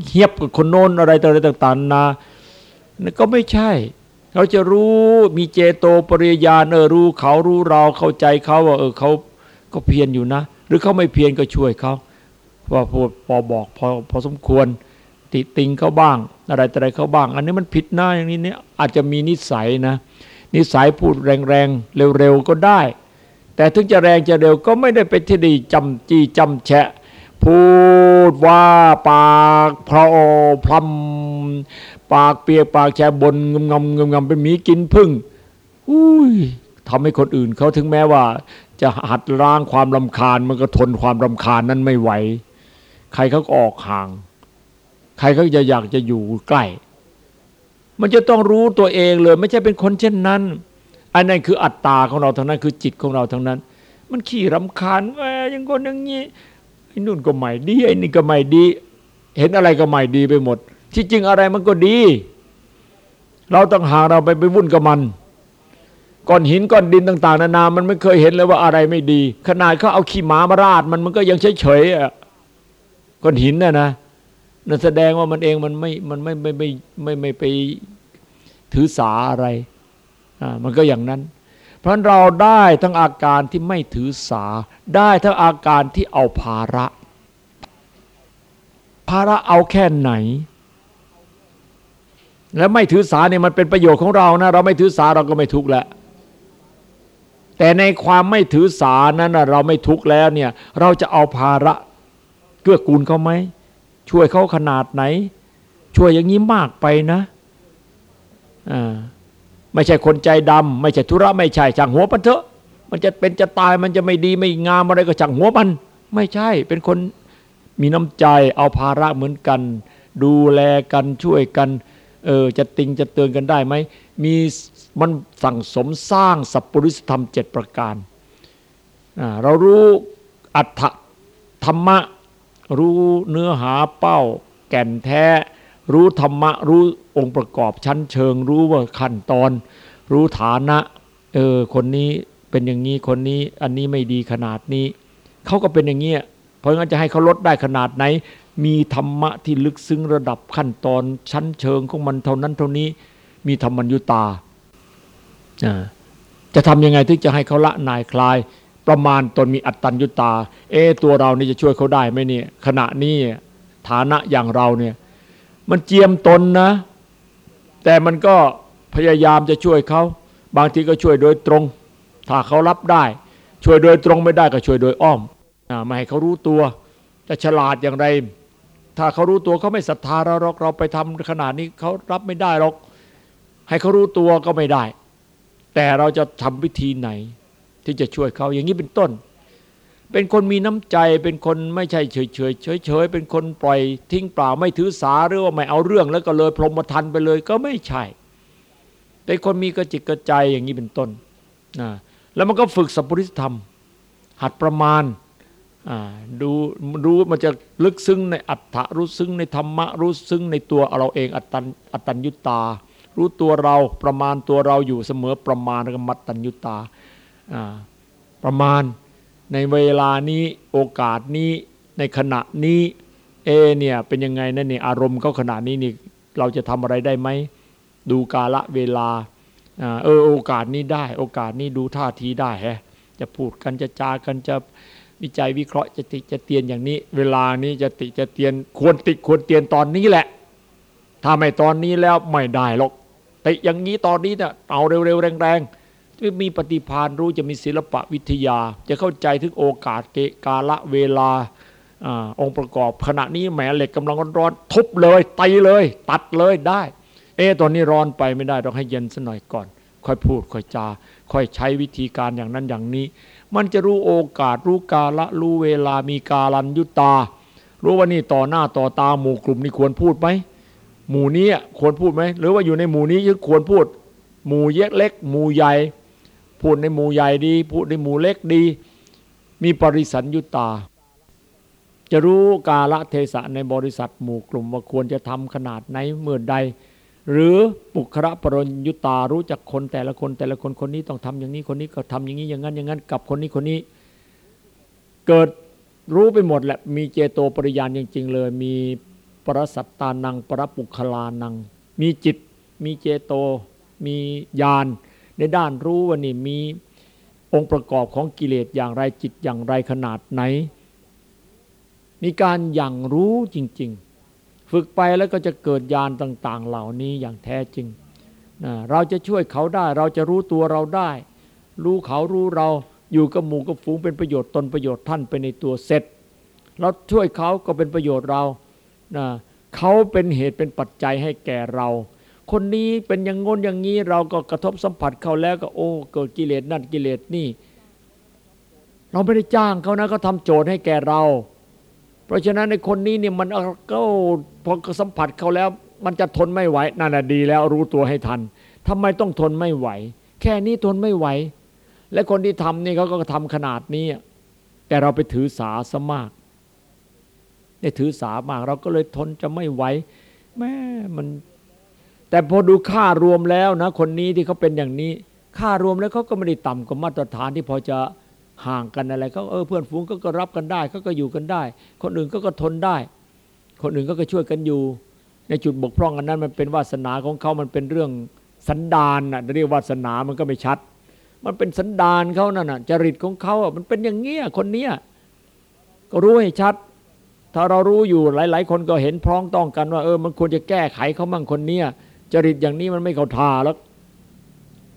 เฮียบกับคนโน้นอะไรต่างๆนานั่นก็ไม่ใช่ เราจะรู้มีเจโตปริยานเออรู้เขารู้เราเข้าใจเขาว่าเออเขาก็เพียรอยู่นะ หรือเขาไม่เพียรก็ช่วยเขา ว่าพอพอบอกพอพอสมควร ติติงเขาบ้าง อะไรอะไรเขาบ้าง อันนี้มันผิดหน้าอย่างนี้เนี่ยอาจจะมีนิสัยนะ นิสัยพูดแรงๆเร็วๆก็ได้ แต่ถึงจะแรงจะเร็วก็ไม่ได้เป็นที่ดีจำจี้จำแฉะ พูดว่าปากพรอพรำปากเปียกปากแฉะบนงงำงงำเป็นหมีกินพึ่งอุ้ยทำให้คนอื่นเขาถึงแม้ว่า จะหัดล้างความลำคาญมันก็ทนความลำคาญนั้นไม่ไหว ใครเขาก็ออกห่าง ใครเขาจะอยากจะอยู่ใกล้ มันจะต้องรู้ตัวเองเลย ไม่ใช่เป็นคนเช่นนั้น อันนั้นคืออัตตาของเราทั้งนั้น คือจิตของเราทั้งนั้น มันขี้รำคาญแหมยังคนอย่างนี้ไอ้นู่นก็ไม่ดีไอ้นี่ก็ไม่ดี เห็นอะไรก็ไม่ดีไปหมด ที่จริงอะไรมันก็ดี เราต้องหาเราไปไปวุ่นกับมันก้อนหินก้อนดินต่าง ๆ นานา มันไม่เคยเห็นเลยว่าอะไรไม่ดี ขนาดเขาเอาขี้หมามาราดมันมันก็ยังเฉยๆอะ ก้อนหินน่ะนะนั่นแสดงว่ามันเองมันไม่มันไม่ไม่ไม่ไม่ไม่ไปถือสาอะไรอ่ามันก็อย่างนั้น เพราะเราได้ทั้งอาการที่ไม่ถือสา ได้ทั้งอาการที่เอาภาระ ภาระเอาแค่ไหน แล้วไม่ถือสาเนี่ยมันเป็นประโยชน์ของเรานะ เราไม่ถือสาเราก็ไม่ทุกข์แหละแต่ในความไม่ถือสานั้นเราไม่ทุกข์แล้วเนี่ย เราจะเอาภาระ เกื้อกูลเขาไหมช่วยเขาขนาดไหน ช่วยอย่างนี้มากไปนะอ่าไม่ใช่คนใจดำไม่ใช่ธุระไม่ใช่ช่างหัวปันเถอะ มันจะเป็นจะตายมันจะไม่ดีไม่งามอะไรก็ช่างหัวมัน ไม่ใช่เป็นคนมีน้ำใจเอาภาระเหมือนกัน ดูแลกันช่วยกันเออจะติงจะเตือนกันได้ไหมมีมันสั่งสมสร้างสัพปริสธรรมเจ็ดประการ เรารู้อัตถธรรมะ รู้เนื้อหาเป้า แก่นแท้ รู้ธรรมะ รู้องค์ประกอบชั้นเชิง รู้ว่าขั้นตอน รู้ฐานะ เออ คนนี้เป็นอย่างนี้ คนนี้ อันนี้ไม่ดีขนาดนี้ เขาก็เป็นอย่างนี้ เพราะงั้นจะให้เขาลดได้ขนาดไหน มีธรรมะที่ลึกซึ้งระดับขั้นตอนชั้นเชิงของมันเท่านั้นเท่านี้ มีธรรมัญยุตา จะทำยังไงถึงจะให้เขาละนายคลาย ประมาณตนมีอัตตัญญุตา เอ ตัวเรานี่จะช่วยเขาได้ไหมเนี่ย ขณะนี้ฐานะอย่างเราเนี่ย มันเจียมตนนะ แต่มันก็พยายามจะช่วยเขา บางทีก็ช่วยโดยตรง ถ้าเขารับได้ ช่วยโดยตรงไม่ได้ก็ช่วยโดยอ้อมไม่ให้เขารู้ตัว จะฉลาดอย่างไร ถ้าเขารู้ตัวเขาไม่ศรัทธาเราเราเราไปทำขนาดนี้เขารับไม่ได้หรอก ให้เขารู้ตัวก็ไม่ได้ แต่เราจะทำวิธีไหน ที่จะช่วยเขาอย่างนี้เป็นต้น เป็นคนมีน้ำใจเป็นคนไม่ใช่เฉยเฉยเฉยเฉยเป็นคนปล่อยทิ้งเปล่าไม่ถือสาหรือว่าไม่เอาเรื่องแล้วก็เลยพรหมทันไปเลยก็ไม่ใช่ เป็นคนมีกระจิกกระใจอย่างนี้เป็นต้นนะแล้วมันก็ฝึกสัพพุริสธรรม หัดประมาณดูรู้มันจะลึกซึ้งในอัตถะรู้ซึ้งในธรรมะรู้ซึ้งในตัวเราเองอัตตันอัตตัญญุตา รู้ตัวเราประมาณตัวเราอยู่เสมอประมาณกมัตตัญญุตา ประมาณในเวลานี้โอกาสนี้ในขณะนี้เอเนี่ยเป็นยังไงนั่นนี่อารมณ์เขาขณะนี้นี่เราจะทำอะไรได้ไหมดูกาละเวลาเออโอกาสนี้ได้ โอกาสนี้ดูท่าทีได้ฮะจะพูดกันจะจากันจะวิจัยวิเคราะห์จะติจะเตียนอย่างนี้ เวลานี้จะติจะเตียนควรติควรเตียนตอนนี้แหละ ถ้าไม่ตอนนี้แล้วไม่ได้หรอกแต่อย่างนี้ตอนนี้เนี่ยเอาเร็วๆแรงๆ จะมีปฏิพานรู้จะมีศิลปะวิทยา จะเข้าใจถึงโอกาสเกกาละเวลาอองค์ประกอบขณะนี้แหมเหล็กกำลังร้อนทุบเลยตีเลย ตัดเลยได้ เอตอนนี้ร้อนไปไม่ได้ต้องให้เย็นสัหน่อยก่อน ค่อยพูดค่อยจา ค่อยใช้วิธีการอย่างนั้นอย่างนี้ มันจะรู้โอกาสรู้กาละรู้เวลามีกาลันยุตา รู้ว่านี่ต่อหน้าต่อตาหมู่กลุ่มนี่ควรพูดไหมหมู่นี้ควรพูดไหมหรือว่าอยู่ในหมู่นี้ยังควรพูด หมู่เยกเล็ก หมู่ใหญ่ พูดในหมู่ใหญ่ดี พูดในหมู่เล็กดี มีปริสัญยุตา จะรู้กาละเทศะในบริษัทหมู่กลุ่มว่าควรจะทำขนาดไหนเมื่อใด หรือปุคระปรญยุตารู้จักคนแต่ละคนแต่ละคนคนนี้ต้องทำอย่างนี้คนนี้ก็ทำอย่างนี้อย่างนั้นอย่างนั้นกับคนนี้คนนี้ เกิดรู้ไปหมดแหละมีเจโตปริยานจริง ๆ เลย มีปรสัตตานัง ปรปุคลานัง มีจิต มีเจโต มีญาณ ในด้านรู้ว่านี่มีองค์ประกอบของกิเลสอย่างไรจิตอย่างไรขนาดไหน มีการอย่างรู้จริง ๆ ฝึกไปแล้วก็จะเกิดญาณต่าง ๆ เหล่านี้อย่างแท้จริงนะเราจะช่วยเขาได้เราจะรู้ตัวเราได้ รู้เขารู้เราอยู่กับหมู่กับฝูงเป็นประโยชน์ตนประโยชน์ท่านไปในตัวเสร็จเราช่วยเขาก็เป็นประโยชน์เรานะเขาเป็นเหตุเป็นปัจจัยให้แก่เรา คนนี้เป็นอย่างงนอย่างนี้ เราก็กระทบสัมผัสเขาแล้วก็โอ้เกิดกิเลสนั่นกิเลสนี่ เราไม่ได้จ้างเขานะเขาทาโจทย์ให้แก่เรา เพราะฉะนั้นในคนนี้เนี่ยมันก็พอสัมผัสเขาแล้ว มันจะทนไม่ไหวนั่นแหะดีแล้วรู้ตัวให้ทันทำไมต้องทนไม่ไหว แค่นี้ทนไม่ไหว และคนที่ทำนี่เขาก็ทำขนาดนี้แต่เราไปถือสาสมากได้ถือสามากเราก็เลยทนจะไม่ไหวแม่มัน แต่พอดูค่ารวมแล้วนะ คนนี้ที่เขาเป็นอย่างนี้ ค่ารวมแล้วเขาก็ไม่ได้ต่ำกว่ามาตรฐานที่พอจะห่างกันอะไรเขาเออเพื่อนฝูงก็รับกันได้เขาก็อยู่กันได้ คนอื่นก็ก็ทนได้ คนอื่นก็ก็ช่วยกันอยู่ ในจุดบกพร่องอันนั้นมันเป็นวาสนาของเขามันเป็นเรื่องสันดานนะเรียกวาสนามันก็ไม่ชัด มันเป็นสันดานเขานั่นน่ะจริตของเขาอะมันเป็นอย่างเงี้ยคนเนี้ยก็รู้ให้ชัด ถ้าเรารู้อยู่หลาย ๆ คนก็เห็นพร้องต้องกันว่า เออมันควรจะแก้ไขเขามั่งคนเนี้ย จริตอย่างนี้มันไม่เข้าท่าแล้ว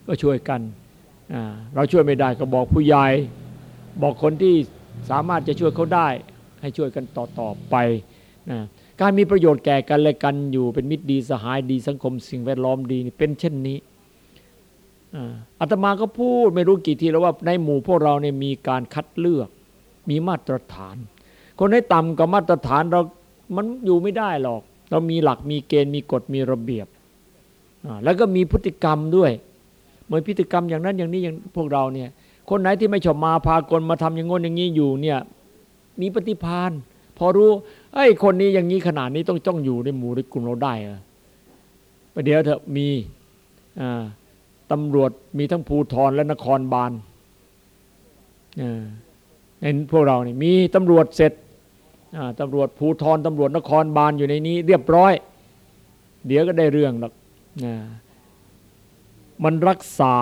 ก็ช่วยกันเราช่วยไม่ได้ก็บอกผู้ใหญ่บอกคนที่สามารถจะช่วยเขาได้ ให้ช่วยกันต่อต่อไปนะการมีประโยชน์แก่กันและกันอยู่เป็นมิตรดีสหายดีสังคมสิ่งแวดล้อมดีเป็นเช่นนี้อาตมาก็พูดไม่รู้กี่ทีแล้วว่าในหมู่พวกเราเนี่ยมีการคัดเลือก มีมาตรฐาน คนให้ต่ำกับมาตรฐานเรามันอยู่ไม่ได้หรอก เรามีหลักมีเกณฑ์มีกฎมีระเบียบ แล้วก็มีพฤติกรรมด้วยเหมือนพฤติกรรมอย่างนั้นอย่างนี้อย่างพวกเราเนี่ย คนไหนที่ไม่ชอบมาพากลมาทำอย่างงนอย่างนี้อยู่เนี่ยมีปฏิพานพอรู้ไอ้คนนี้อย่างนี้ขนาดนี้ต้องจ้องอยู่ในหมู่ในกลุ่มเราได้อะประเดี๋ยวเถอะมีตำรวจมีทั้งภูทรและนครบาลในพวกเราเนี่ยมีตำรวจเสร็จตำรวจภูทรตำรวจนครบาลอยู่ในนี้ เรียบร้อย เดี๋ยวก็ได้เรื่องหรอก มันรักษา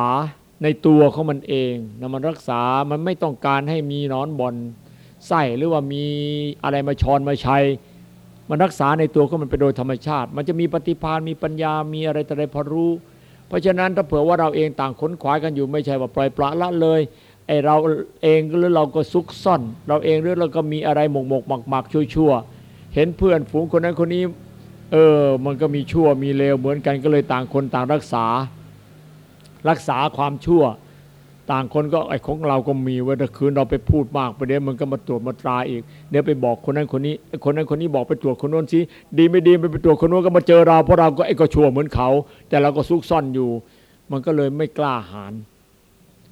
ในตัวของมันเองนะมันรักษา มันไม่ต้องการให้มีนอนบอลไส้หรือว่ามีอะไรมาชอนมาชัย มันรักษาในตัวของมันไปโดยธรรมชาติ มันจะมีปฏิภาณมีปัญญามีอะไรแต่ใดพอรู้ เพราะฉะนั้นถ้าเผื่อว่าเราเองต่างขนขวากันอยู่ไม่ใช่ว่าปล่อยปละละเลยไอเราเองหรือเราก็ซุกซ่อน เราเองหรือเราก็มีอะไรหมกหมกหมักหมักชั่วชั่วเห็นเพื่อนฝูงคนนั้นคนนี้ เออ มันก็มีชั่วมีเลวเหมือนกันก็เลยต่างคนต่างรักษา รักษาความชั่ว ต่างคนก็ไอ้ของเราก็มีว่าถ้าคืนเราไปพูดมากไปเดี๋ยวมันก็มาตรวจมาตราอีกเดี๋ยวไปบอกคนนั้นคนนี้คนนั้นคนนี้บอกไปตรวจคนโน้นสิดีไม่ดีไปไปตรวจคนโน้นก็มาเจอเราเพราะเราก็ไอ้ก็ชั่วเหมือนเขา แต่เราก็ซุกซ่อนอยู่ มันก็เลยไม่กล้าหาญ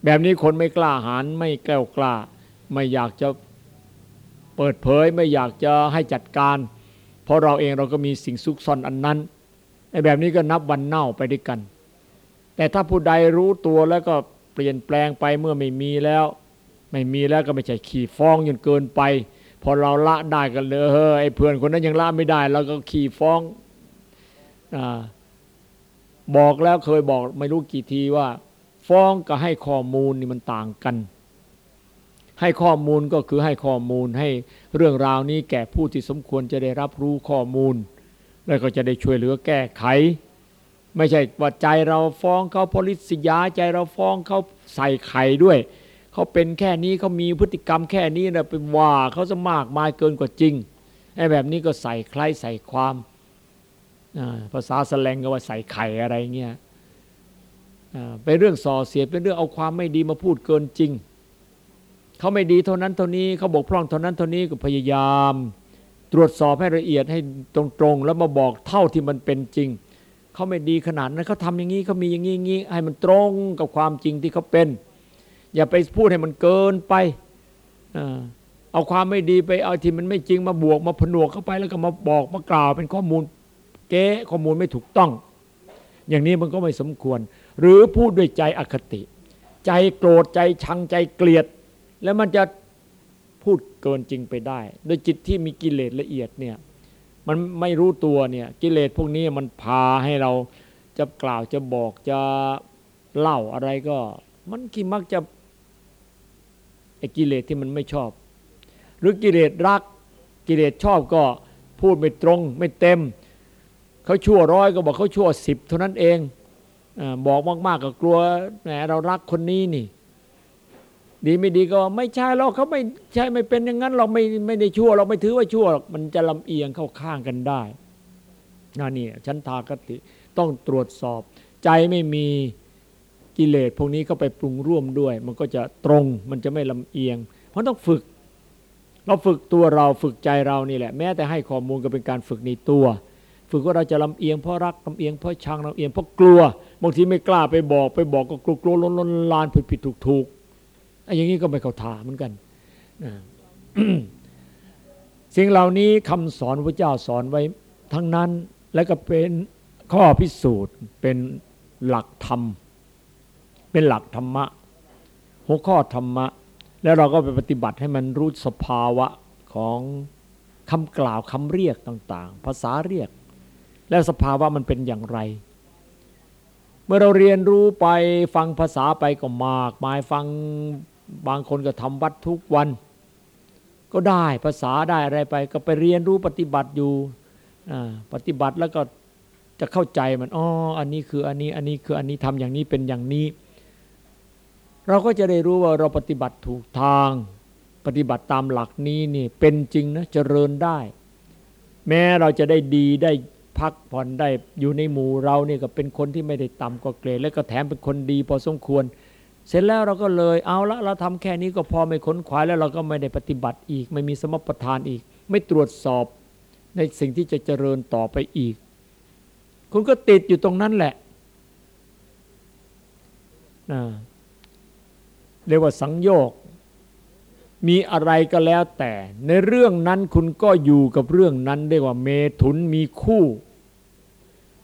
แบบนี้คนไม่กล้าหาญไม่แกล้วกล้า ไม่อยากจะเปิดเผยไม่อยากจะให้จัดการ เพราะเราเองเราก็มีสิ่งซุกซ่อนอันนั้นไอ้แบบนี้ก็นับวันเน่าไปด้วยกัน แต่ถ้าผู้ใดรู้ตัวแล้วก็เปลี่ยนแปลงไปเมื่อไม่มีแล้ว ไม่มีแล้วก็ไม่ใช่ขี่ฟ้องจนเกินไป พอเราละได้กันเลยเฮ้ไอ้เพื่อนคนนั้นยังละไม่ได้เราก็ขี่ฟ้องอบอกแล้วเคยบอกไม่รู้กี่ทีว่า ฟ้องกับให้ข้อมูลนี่มันต่างกัน ให้ข้อมูลก็คือให้ข้อมูลให้เรื่องราวนี้แก่ผู้ที่สมควรจะได้รับรู้ข้อมูล แล้วก็จะได้ช่วยเหลือแก้ไข ไม่ใช่ว่าใจเราฟ้องเขาพลิสยาใจเราฟ้องเขาใส่ไข่ด้วย เขาเป็นแค่นี้เขามีพฤติกรรมแค่นี้นะเป็นว่าเขาจะมากมายเกินกว่าจริงไอ้แบบนี้ก็ใส่ใครใส่ความภาษาแสลงก็ว่าใส่ไข่อะไรเงี้ยเป็นเรื่องส่อเสียดเป็นเรื่องเอาความไม่ดีมาพูดเกินจริง เขาไม่ดีเท่านั้นเท่านี้เขาบกพร่องเท่านั้นเท่านี้ก็พยายาม ตรวจสอบให้ละเอียดให้ตรงๆ แล้วมาบอกเท่าที่มันเป็นจริงเขาไม่ดีขนาดนั้นเขาทำอย่างนี้เขามีอย่างนี้อย่างนี้ให้มันตรงกับความจริงที่เขาเป็น อย่าไปพูดให้มันเกินไปเอาความไม่ดีไปเอาที่มันไม่จริงมาบวกมาผนวกเข้าไปแล้วก็มาบอกมากล่าวเป็นข้อมูลเก๊ข้อมูลไม่ถูกต้อง อย่างนี้มันก็ไม่สมควร หรือพูดด้วยใจอคติ ใจโกรธใจชังใจเกลียด แล้วมันจะพูดเกินจริงไปได้โดยจิตที่มีกิเลสละเอียดเนี่ยมันไม่รู้ตัวเนี่ยกิเลสพวกนี้มันพาให้เราจะกล่าวจะบอกจะเล่าอะไรก็ มันคิดมักจะไอ้กิเลสที่มันไม่ชอบ หรือกิเลสรักกิเลสชอบก็พูดไม่ตรง ไม่เต็ม เขาชั่วร้อยก็บอกเขาชั่วสิบเท่านั้นเองอบอกมากๆก็กลัวแหมเรารักคนนี้นี่ ดีไม่ดีก็ไม่ใช่เราเขาไม่ใช่ไม่เป็นอย่างนั้น เราไม่ไม่ได้ชั่ว เราไม่ถือว่าชั่วมันจะลำเอียงเข้าข้างกันได้นั่นนี่ฉันทากติต้องตรวจสอบ ใจไม่มีกิเลสพวกนี้เข้าไปปรุงร่วมด้วย มันก็จะตรงมันจะไม่ลำเอียง เพราะต้องฝึก เราฝึกตัวเราฝึกใจเรานี่แหละ แม้แต่ให้ข้อมูลก็เป็นการฝึกในตัว ฝึกว่าเราจะลำเอียงเพราะรักลำเอียงเพราะชังลำเอียงเพราะกลัวบางทีไม่กล้าไปบอกไปบอกก็กลัวกลัวล้นล้นลานผิดผิดถูกถูก ไอ้อย่างนี้ก็ไม่เข้าท่าเหมือนกันสิ่งเหล่านี้คำสอนพระเจ้าสอนไว้ทั้งนั้น และก็เป็นข้อพิสูจน์เป็นหลักธรรม เป็นหลักธรรมะหัวข้อธรรมะ แล้วเราก็ไปปฏิบัติให้มันรู้สภาวะของคำกล่าวคำเรียกต่าง ๆ ภาษาเรียก แล้วสภาวะมันเป็นอย่างไร เมื่อเราเรียนรู้ไปฟังภาษาไปก็มากมายฟัง บางคนก็ทำวัดทุกวัน ก็ได้ภาษาได้อะไรไป ก็ไปเรียนรู้ปฏิบัติอยู่ปฏิบัติแล้วก็จะเข้าใจมันอ๋ออันนี้คืออันนี้อันนี้คืออันนี้ทำอย่างนี้เป็นอย่างนี้ เราก็จะได้รู้ว่าเราปฏิบัติถูกทาง ปฏิบัติตามหลักนี้นี่เป็นจริงนะเจริญได้ แม้เราจะได้ดีได้พักผ่อนได้อยู่ในหมู่เราเนี่ยก็เป็นคนที่ไม่ได้ต่ำกว่าเกรด และก็แถมเป็นคนดีพอสมควร เสร็จแล้วเราก็เลยเอาละเราทำแค่นี้ก็พอไม่ค้นขวายแล้วเราก็ไม่ได้ปฏิบัติอีก ไม่มีสมปทานอีก ไม่ตรวจสอบในสิ่งที่จะเจริญต่อไปอีก คุณก็ติดอยู่ตรงนั้นแหละเรียกว่าสังโยก มีอะไรก็แล้วแต่ ในเรื่องนั้นคุณก็อยู่กับเรื่องนั้นเรียกว่าเมถุนมีคู่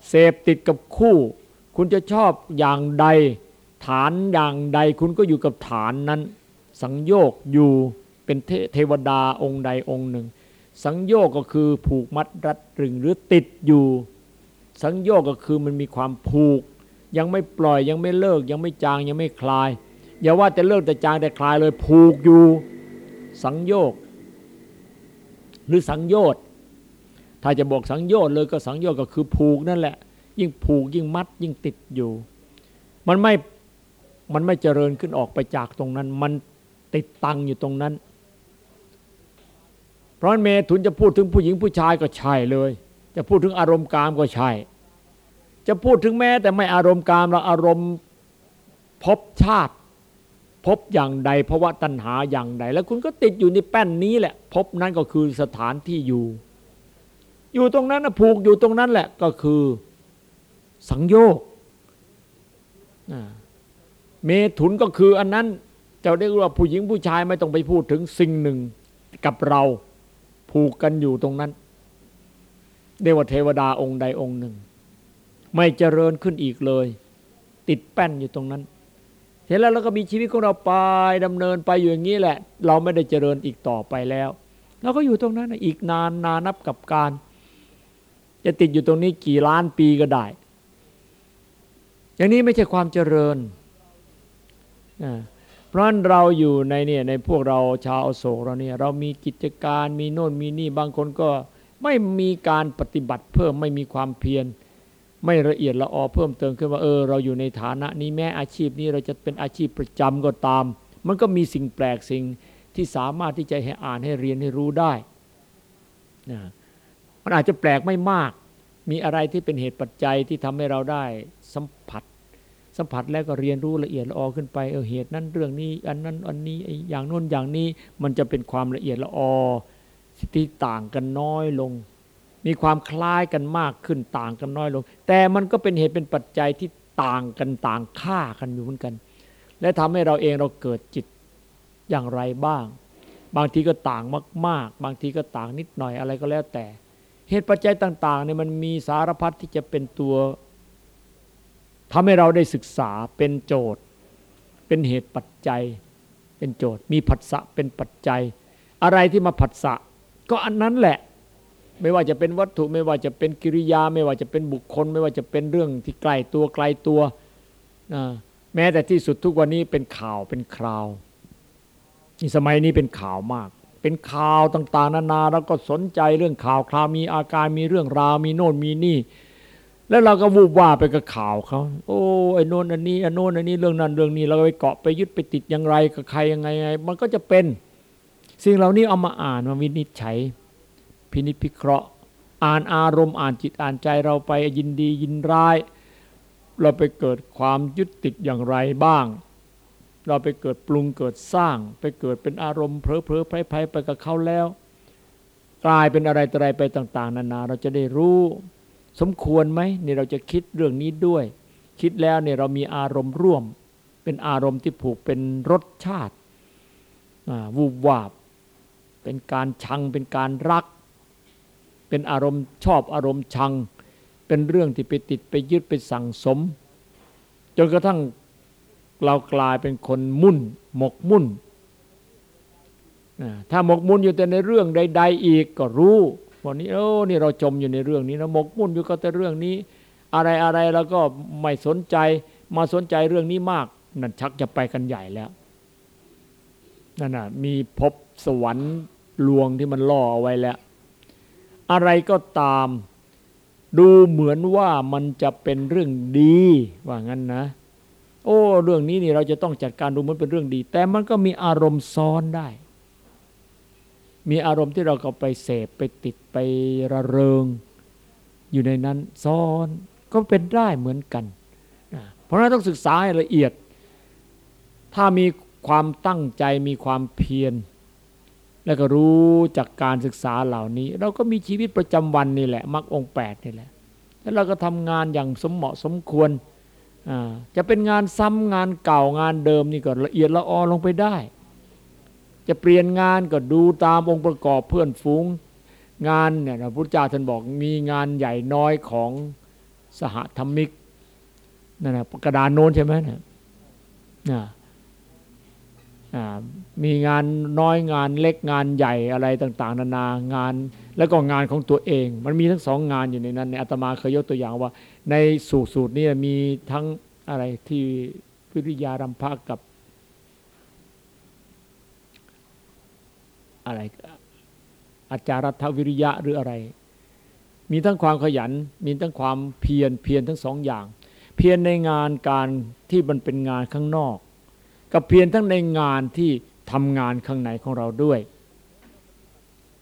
เสพติดกับคู่ คุณจะชอบอย่างใด ฐานอย่างใดคุณก็อยู่กับฐานนั้น สังโยกอยู่เป็นเทวดาองค์ใดองค์หนึ่ง สังโยกก็คือผูกมัดรัดรึงหรือติดอยู่ สังโยกก็คือมันมีความผูก ยังไม่ปล่อยยังไม่เลิก ยังไม่จางยังไม่คลาย อย่าว่าแต่เลิกแต่จางแต่คลายเลยผูกอยู่ สังโยก หรือสังโยชน์ถ้าจะบอกสังโยชน์เลยก็สังโยชน์ก็คือผูกนั่นแหละ ยิ่งผูกยิ่งมัดยิ่งติดอยู่ มันไม่ มันไม่เจริญขึ้นออกไปจากตรงนั้น มันติดตังอยู่ตรงนั้น เพราะเมถุนจะพูดถึงผู้หญิงผู้ชายก็ใช่เลย จะพูดถึงอารมณ์กามก็ใช่ จะพูดถึงแม้แต่ไม่อารมณ์กามเราอารมณ์พบชาติพบอย่างใดเพราะว่าตัณหาอย่างใด แล้วคุณก็ติดอยู่ในแป้นนี้แหละ พบนั้นก็คือสถานที่อยู่ อยู่ตรงนั้นนะผูกอยู่ตรงนั้นแหละก็คือสังโยก เมถุนก็คืออันนั้นจะได้รู้ว่าผู้หญิงผู้ชายไม่ต้องไปพูดถึงสิ่งหนึ่งกับเราผูกกันอยู่ตรงนั้นเดวเทวดาองค์ใดองค์หนึ่ง ไม่เจริญขึ้นอีกเลย ติดแป้นอยู่ตรงนั้นเห็นแล้วเราก็มีชีวิตของเราไปดำเนินไปอยู่อย่างนี้แหละ เราไม่ได้เจริญอีกต่อไปแล้วเราก็อยู่ตรงนั้นอีกนานนานับกับการ จะติดอยู่ตรงนี้กี่ล้านปีก็ได้ อย่างนี้ไม่ใช่ความเจริญ เพราะเราอยู่ในเนี่ยในพวกเราชาวโศกเราเนี่ยเรามีกิจการมีโน่นมีนี่บางคนก็ไม่มีการปฏิบัติเพิ่มไม่มีความเพียร ไม่ละเอียดละออเพิ่มเติมขึ้นว่าเออ เราอยู่ในฐานะนี้แม้อาชีพนี้เราจะเป็นอาชีพประจำก็ตาม มันก็มีสิ่งแปลกสิ่งที่สามารถที่จะให้อ่านให้เรียนให้รู้ได้นะมันอาจจะแปลกไม่มาก มีอะไรที่เป็นเหตุปัจจัยที่ทำให้เราได้สัมผัส สัมผัสแล้วก็เรียนรู้ละเอียดละออขึ้นไปเออเหตุนั้นเรื่องนี้อันนั้นอันนี้อย่างโน้นอย่างนี้มันจะเป็นความละเอียดละออที่ต่างกันน้อยลง มีความคล้ายกันมากขึ้นต่างกันน้อยลง แต่มันก็เป็นเหตุเป็นปัจจัยที่ต่างกันต่างค่ากันอยู่เหมือนกัน และทำให้เราเองเราเกิดจิตอย่างไรบ้าง บางทีก็ต่างมาก ๆ บางทีก็ต่างนิดหน่อยอะไรก็แล้วแต่ เหตุปัจจัยต่างๆเนี่ยมันมีสารพัดที่จะเป็นตัว ทำให้เราได้ศึกษาเป็นโจทย์ เป็นเหตุปัจจัย เป็นโจทย์ มีผัสสะเป็นปัจจัย อะไรที่มาผัสสะก็อันนั้นแหละ ไม่ว่าจะเป็นวัตถุไม่ว่าจะเป็นกิริยา ไม่ว่าจะเป็นบุคคล ไม่ว่าจะเป็นเรื่องที่ไกลตัวไกลตัวแม้แต่ที่สุดทุกวันนี้เป็นข่าวเป็นคราวสมัยนี้เป็นข่าวมาก เป็นข่าวต่าง ๆ นานาเราก็สนใจเรื่องข่าวคราวมีอาการมีเรื่องราวมีโน่นมีนี่ แล้วเราก็วูบว่าไปกับข่าวเขาโอ้ไอ้โน่นอันนี้ไอ้โน่นอันนี้เรื่องนั้นเรื่องนี้ เราไปเกาะไปยึดไปติดอย่างไรกับใครยังไงไง มันก็จะเป็น สิ่งเหล่านี้เอามาอ่านมาวินิจฉัย พินิจพิเคราะห์ อ่านอารมณ์อ่านจิตอ่านใจเราไปยินดียินร้าย เราไปเกิดความยึดติดอย่างไรบ้าง เราไปเกิดปรุงเกิดสร้าง ไปเกิดเป็นอารมณ์เพลอเพลอไพไพไปกับเขาแล้ว กลายเป็นอะไรอะไรไปต่าง ๆ นานาเราจะได้รู้ สมควรไหมนี่เราจะคิดเรื่องนี้ด้วย คิดแล้วเนี่ยเรามีอารมณ์ร่วม เป็นอารมณ์ที่ผูกเป็นรสชาติวูบวาบ เป็นการชังเป็นการรัก เป็นอารมณ์ชอบอารมณ์ชัง เป็นเรื่องที่ไปติดไปยึดไปสั่งสม จนกระทั่งเรากลายเป็นคนมุ่น หมกมุ่นถ้าหมกมุ่นอยู่แต่ในเรื่องใด ๆ อีกก็รู้ วันนี้โอ้นี่เราจมอยู่ในเรื่องนี้นะหมกมุ่นอยู่ก็แต่เรื่องนี้ อะไรอะไรแล้วก็ไม่สนใจมาสนใจเรื่องนี้มาก นั่นชักจะไปกันใหญ่แล้วนั่นน่ะมีพบสวรรค์ลวงที่มันล่อเอาไว้แล้ว อะไรก็ตาม ดูเหมือนว่ามันจะเป็นเรื่องดีว่างั้นนะ โอ้ เรื่องนี้นี่เราจะต้องจัดการดูมันเป็นเรื่องดี แต่มันก็มีอารมณ์ซ้อนได้ มีอารมณ์ที่เราก็ไปเสพไปติดไประเริง อยู่ในนั้นซ้อนก็เป็นได้เหมือนกัน เพราะนั้นต้องศึกษาให้ละเอียด ถ้ามีความตั้งใจมีความเพียร แล้วก็รู้จากการศึกษาเหล่านี้ เราก็มีชีวิตประจำวันนี่แหละมรรคองแปดนี่แหละ แล้วเราก็ทำงานอย่างสมเหมาะสมควร จะเป็นงานซ้ำงานเก่างานเดิมนี่ก็ละเอียดละออลงไปได้ จะเปลี่ยนงานก็ดูตามองค์ประกอบเพื่อนฝูงงานเนี่ยพระพุทธเจ้าท่านบอกมีงานใหญ่น้อยของสหธรรมิกนั่นนะกระดานโน้นใช่ไหมเนี่ยมีงานน้อยงานเล็กงานใหญ่อะไรต่าง ๆ นานางาน แล้วก็งานของตัวเอง มันมีทั้งสองงานอยู่ในนั้นในอาตมาเคยยกตัวอย่างว่า ในสูตรสูตรนี้มีทั้งอะไรที่วิริยารัมภะกับ อะไรอาจารัฐวิริยะหรืออะไร มีทั้งความขยัน มีทั้งความเพียรเพียรทั้งสองอย่าง เพียรในงานการที่มันเป็นงานข้างนอก กับเพียรทั้งในงานที่ทำงานข้างในของเราด้วย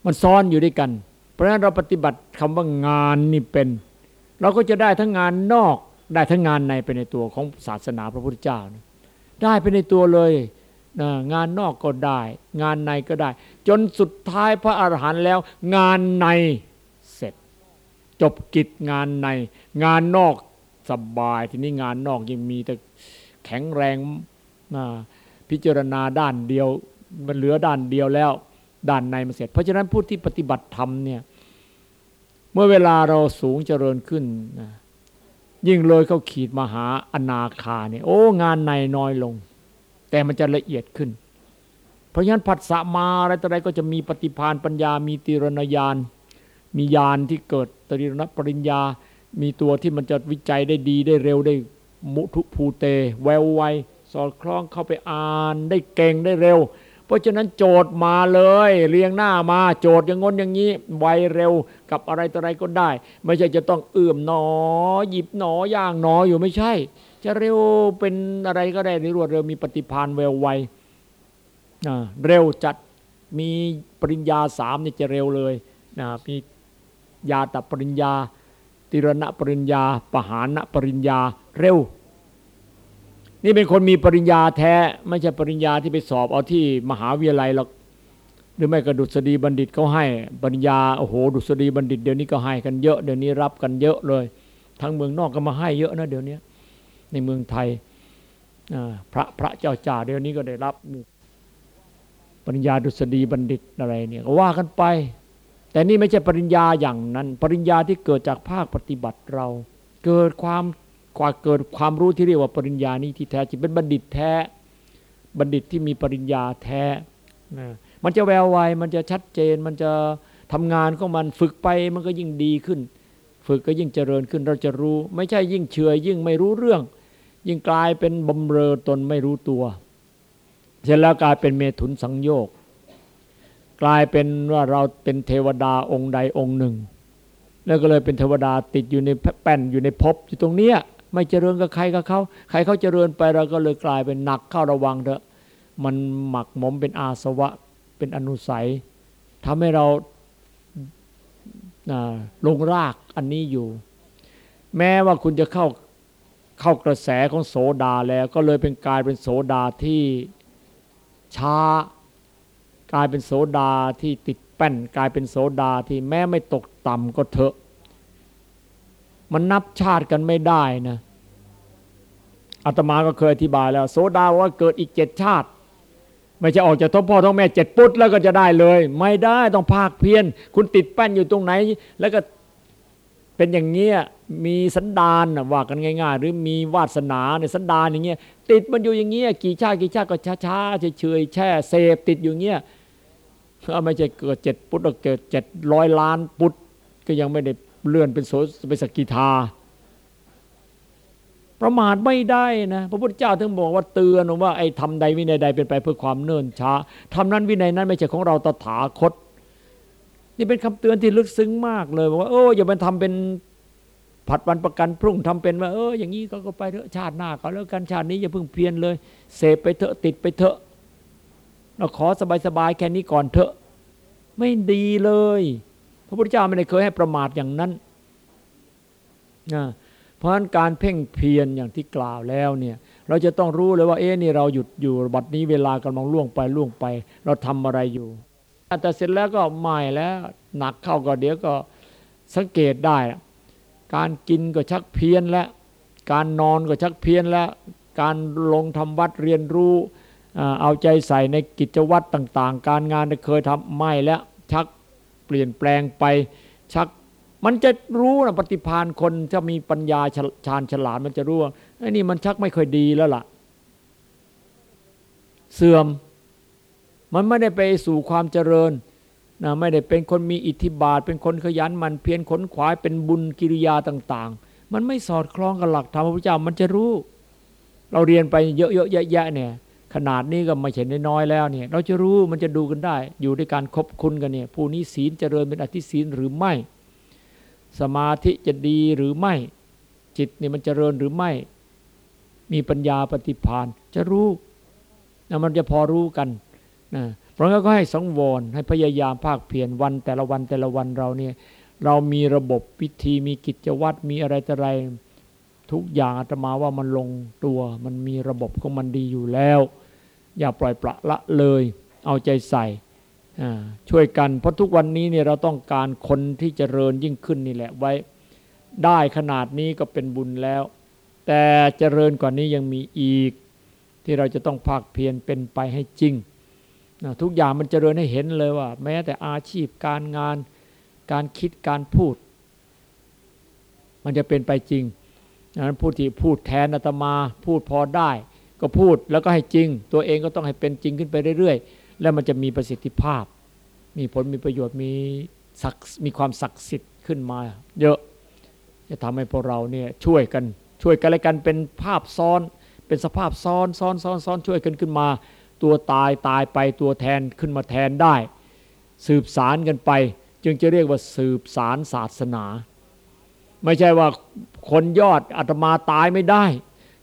มันซ้อนอยู่ด้วยกัน เพราะฉะนั้นเราปฏิบัติคำว่างานนี่เป็น เราก็จะได้ทั้งงานนอก ได้ทั้งงานในไปในตัวของศาสนาพระพุทธเจ้าได้ไปในตัวเลย งานนอกก็ได้ งานในก็ได้ จนสุดท้ายพระอาหารหันต์แล้ว งานในเสร็จ จบกิจงานใน งานนอกสบาย ทีนี้งานนอกยังมีแต่แข็งแรงพิจารณาด้านเดียว มันเหลือด้านเดียวแล้ว ด้านในมันเสร็จ เพราะฉะนั้นผู้ที่ปฏิบัติธรรมเนี่ยเมื่อเวลาเราสูงเจริญขึ้นยิ่งเลยเขาขีดมาหาอนาคาเนี่ยโอ้งานในน้อยลง แต่มันจะละเอียดขึ้น เพราะฉะนั้นผัสสะมาอะไรต่ออะไรก็จะมีปฏิพานปัญญา มีติรณญาณ มีญาณที่เกิดตริรณปริญญา มีตัวที่มันจะวิจัยได้ดีได้เร็วได้มุทุภูเต แววไวสอดคล้องเข้าไปอ่านได้เก่งได้เร็ว เพราะฉะนั้นโจทย์มาเลย เรียงหน้ามาโจทย์อย่างงนอย่างนี้ไวเร็วกับอะไรต่ออะไรก็ได้ ไม่ใช่จะต้องเอื่อมหนอ หยิบหนอย่างหนออยู่ไม่ใช่ จะเร็วเป็นอะไรก็ได้รวดเร็วมีปฏิพานแววไวเร็วจัดมีปริญญาสามนี่จะเร็วเลยนะมียาตปริญญา ติรณปริญญา ปหานปริญญาเร็ว นี่เป็นคนมีปริญญาแท้ ไม่ใช่ปริญญาที่ไปสอบเอาที่มหาวิทยาลัยหรอกหรือไม่กระดุษฎีบัณฑิตเขาให้ปริญญาโอ้โหดุษฎีบัณฑิตเดี๋ยวนี้ก็ให้กันเยอะเดี๋ยวนี้รับกันเยอะเลย ทั้งเมืองนอกก็มาให้เยอะนะเดี๋ยวนี้ ในเมืองไทยพระพระเจ้าจ่าเดี๋ยวนี้ก็ได้รับปริญญาดุษฎีบัณฑิตอะไรเนี่ยก็ว่ากันไป แต่นี่ไม่ใช่ปริญญาอย่างนั้น ปริญญาที่เกิดจากภาคปฏิบัติเรา เกิดความควาเกิดความรู้ที่เรียกว่าปริญญานี้ที่แท้จริงเป็นบัณฑิตแท้ บัณฑิตที่มีปริญญาแท้มันจะแวววายมันจะชัดเจนมันจะทำงานของมันฝึกไปมันก็ยิ่งดีขึ้น ฝึกก็ยิ่งเจริญขึ้นเราจะรู้ ไม่ใช่ยิ่งเฉยยิ่งไม่รู้เรื่อง ยิ่งกลายเป็นบำเรอตนไม่รู้ตัว เสร็จแล้วกลายเป็นเมถุนสังโยก กลายเป็นว่าเราเป็นเทวดาองค์ใดองค์หนึ่ง แล้วก็เลยเป็นเทวดาติดอยู่ในแป้นอยู่ในภพอยู่ตรงเนี้ยไม่เจริญกับใครกับเขาใครเขาเจริญไปเราก็เลยกลายเป็นหนักเข้าระวังเถอะมันหมักหมมเป็นอาสวะเป็นอนุสัยทำให้เราลงรากอันนี้อยู่ แม้ว่าคุณจะเข้า เข้ากระแสของโสดาแล้ว ก็เลยเป็นกลายเป็นโสดาที่ช้ากลายเป็นโสดาที่ติดแป้น กลายเป็นโสดาที่แม้ไม่ตกต่ำก็เถอะ มันนับชาติกันไม่ได้นะอาตมาก็เคยอธิบายแล้ว โสดาว่าเกิดอีกเจ็ดชาติ ไม่ใช่ออกจากท้องพ่อท้องแม่เจ็ดปุ๊ดแล้วก็จะได้เลย ไม่ได้ต้องภาคเพียรคุณติดแป้นอยู่ตรงไหน แล้วก็ เป็นอย่างเงี้ยมีสันดานว่ากันง่าย ๆ หรือมีวาสนาในสันดานอย่างเงี้ยติดมันอยู่อย่างเงี้ยกี่ชาติกี่ชาติก็ช้าๆเฉยๆแช่เสพติดอยู่เงี้ยไม่ใช่เกิดเจ็ดปุ๊ดเกิดเจ็ดร้อยล้านปุ๊ดก็ยังไม่ได้เลื่อนเป็นโสเป็นสกิทา ประมาทไม่ได้นะพระพุทธเจ้าถึงบอกว่าเตือนว่าไอ้ทำใดวินัยใดเป็นไปเพื่อความเนิ่นช้าทำนั้นวินัยนั้นไม่ใช่ของเราตถาคต นี่เป็นคำเตือนที่ลึกซึ้งมากเลยบอกว่าโอ้อย่าไปทำเป็นผัดวันประกันพรุ่งทำเป็นว่าเอออย่างนี้ก็ก็ไปเถอะชาติหน้าก็แล้วกันชาตินี้อย่าเพิ่งเพียนเลย เสพไปเถอะติดไปเถอะเราขอสบายๆแค่นี้ก่อนเถอะ ไม่ดีเลย พระพุทธเจ้าไม่ได้เคยให้ประมาทอย่างนั้นนะเพราะฉะนั้นการเพ่งเพียรอย่างที่กล่าวแล้วเนี่ย เราจะต้องรู้เลยว่าเอ๊ะนี่เราหยุดอยู่บัดนี้เวลากำลังล่วงไปล่วงไป เราทำอะไรอยู่ แต่เสร็จแล้วก็ไม่แล้ว หนักเข้าก็เดี๋ยวก็สังเกตได้ การกินก็ชักเพี้ยนแล้ว การนอนก็ชักเพี้ยนแล้ว การลงทำวัดเรียนรู้ เอาใจใส่ในกิจวัตรต่าง ๆ การงานที่เคยทำไม่แล้ว ชักเปลี่ยนแปลงไป ชักมันจะรู้นะปฏิพานคนจะมีปัญญาชาญฉลาดมันจะรู้ว่าไอ้นี่มันชักไม่ค่อยดีแล้วล่ะ เสื่อม มันไม่ได้ไปสู่ความเจริญนะไม่ได้เป็นคนมีอิทธิบาท เป็นคนขยันมันเพียรขนขวายเป็นบุญกิริยาต่าง ๆ มันไม่สอดคล้องกับหลักธรรมพระพุทธเจ้ามันจะรู้ เราเรียนไปเยอะๆแยะๆเนี่ยขนาดนี้ก็ไม่ใช่น้อยแล้วเนี่ย เราจะรู้มันจะดูกันได้ อยู่ด้วยการคบคุณกันเนี่ย ผู้นี้ศีลเจริญเป็นอธิศีลหรือไม่ สมาธิจะดีหรือไม่ จิตเนี่ยมันเจริญหรือไม่ มีปัญญาปฏิพานจะรู้นะมันจะพอรู้กัน นะเพราะงั้นก็ให้สังวรให้พยายามภาคเพียรวันแต่ละวันแต่ละวันเราเนี่ยเรามีระบบวิธีมีกิจวัตรมีอะไรแต่ไรทุกอย่างอาตมาว่ามันลงตัว มันมีระบบของมันดีอยู่แล้ว อย่าปล่อยปละละเลย เอาใจใส่ช่วยกัน เพราะทุกวันนี้เนี่ยเราต้องการคนที่เจริญยิ่งขึ้นนี่แหละไว้ ได้ขนาดนี้ก็เป็นบุญแล้ว แต่เจริญกว่านี้ยังมีอีก ที่เราจะต้องภาคเพียรเป็นไปให้จริง ทุกอย่างมันเจริญให้เห็นเลยว่า แม้แต่อาชีพการงาน การคิดการพูด มันจะเป็นไปจริงนั้นผู้ที่พูดแทนอาตมา พูดพอได้ ก็พูดแล้วก็ให้จริง ตัวเองก็ต้องให้เป็นจริงขึ้นไปเรื่อยๆ แล้วมันจะมีประสิทธิภาพ มีผลมีประโยชน์มีศักมีความศักดิ์สิทธิ์ขึ้นมา เยอะจะทำให้พวกเราเนี่ยช่วยกันช่วยกันและกันเป็นภาพซ้อน เป็นสภาพซ้อนซ้อนซ้อนซ้อนช่วยกันขึ้นมา ตัวตายตายไปตัวแทนขึ้นมาแทนได้ สืบสารกันไป จึงจะเรียกว่าสืบสารศาสนา ไม่ใช่ว่าคนยอดอาตมาตายไม่ได้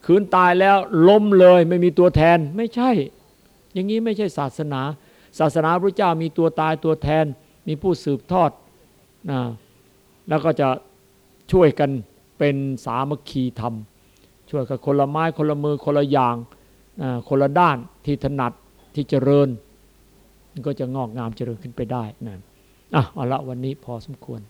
คืนตายแล้วล้มเลยไม่มีตัวแทนไม่ใช่ อย่างนี้ไม่ใช่ศาสนา ศาสนาพระเจ้ามีตัวตายตัวแทนมีผู้สืบทอดนะแล้วก็จะช่วยกันเป็นสามัคคีธรรม ช่วยกันคนละไม้คนละมือคนละอย่าง คนละด้านที่ถนัดที่เจริญ ก็จะงอกงามเจริญขึ้นไปได้นะอะเอาละวันนี้พอสมควร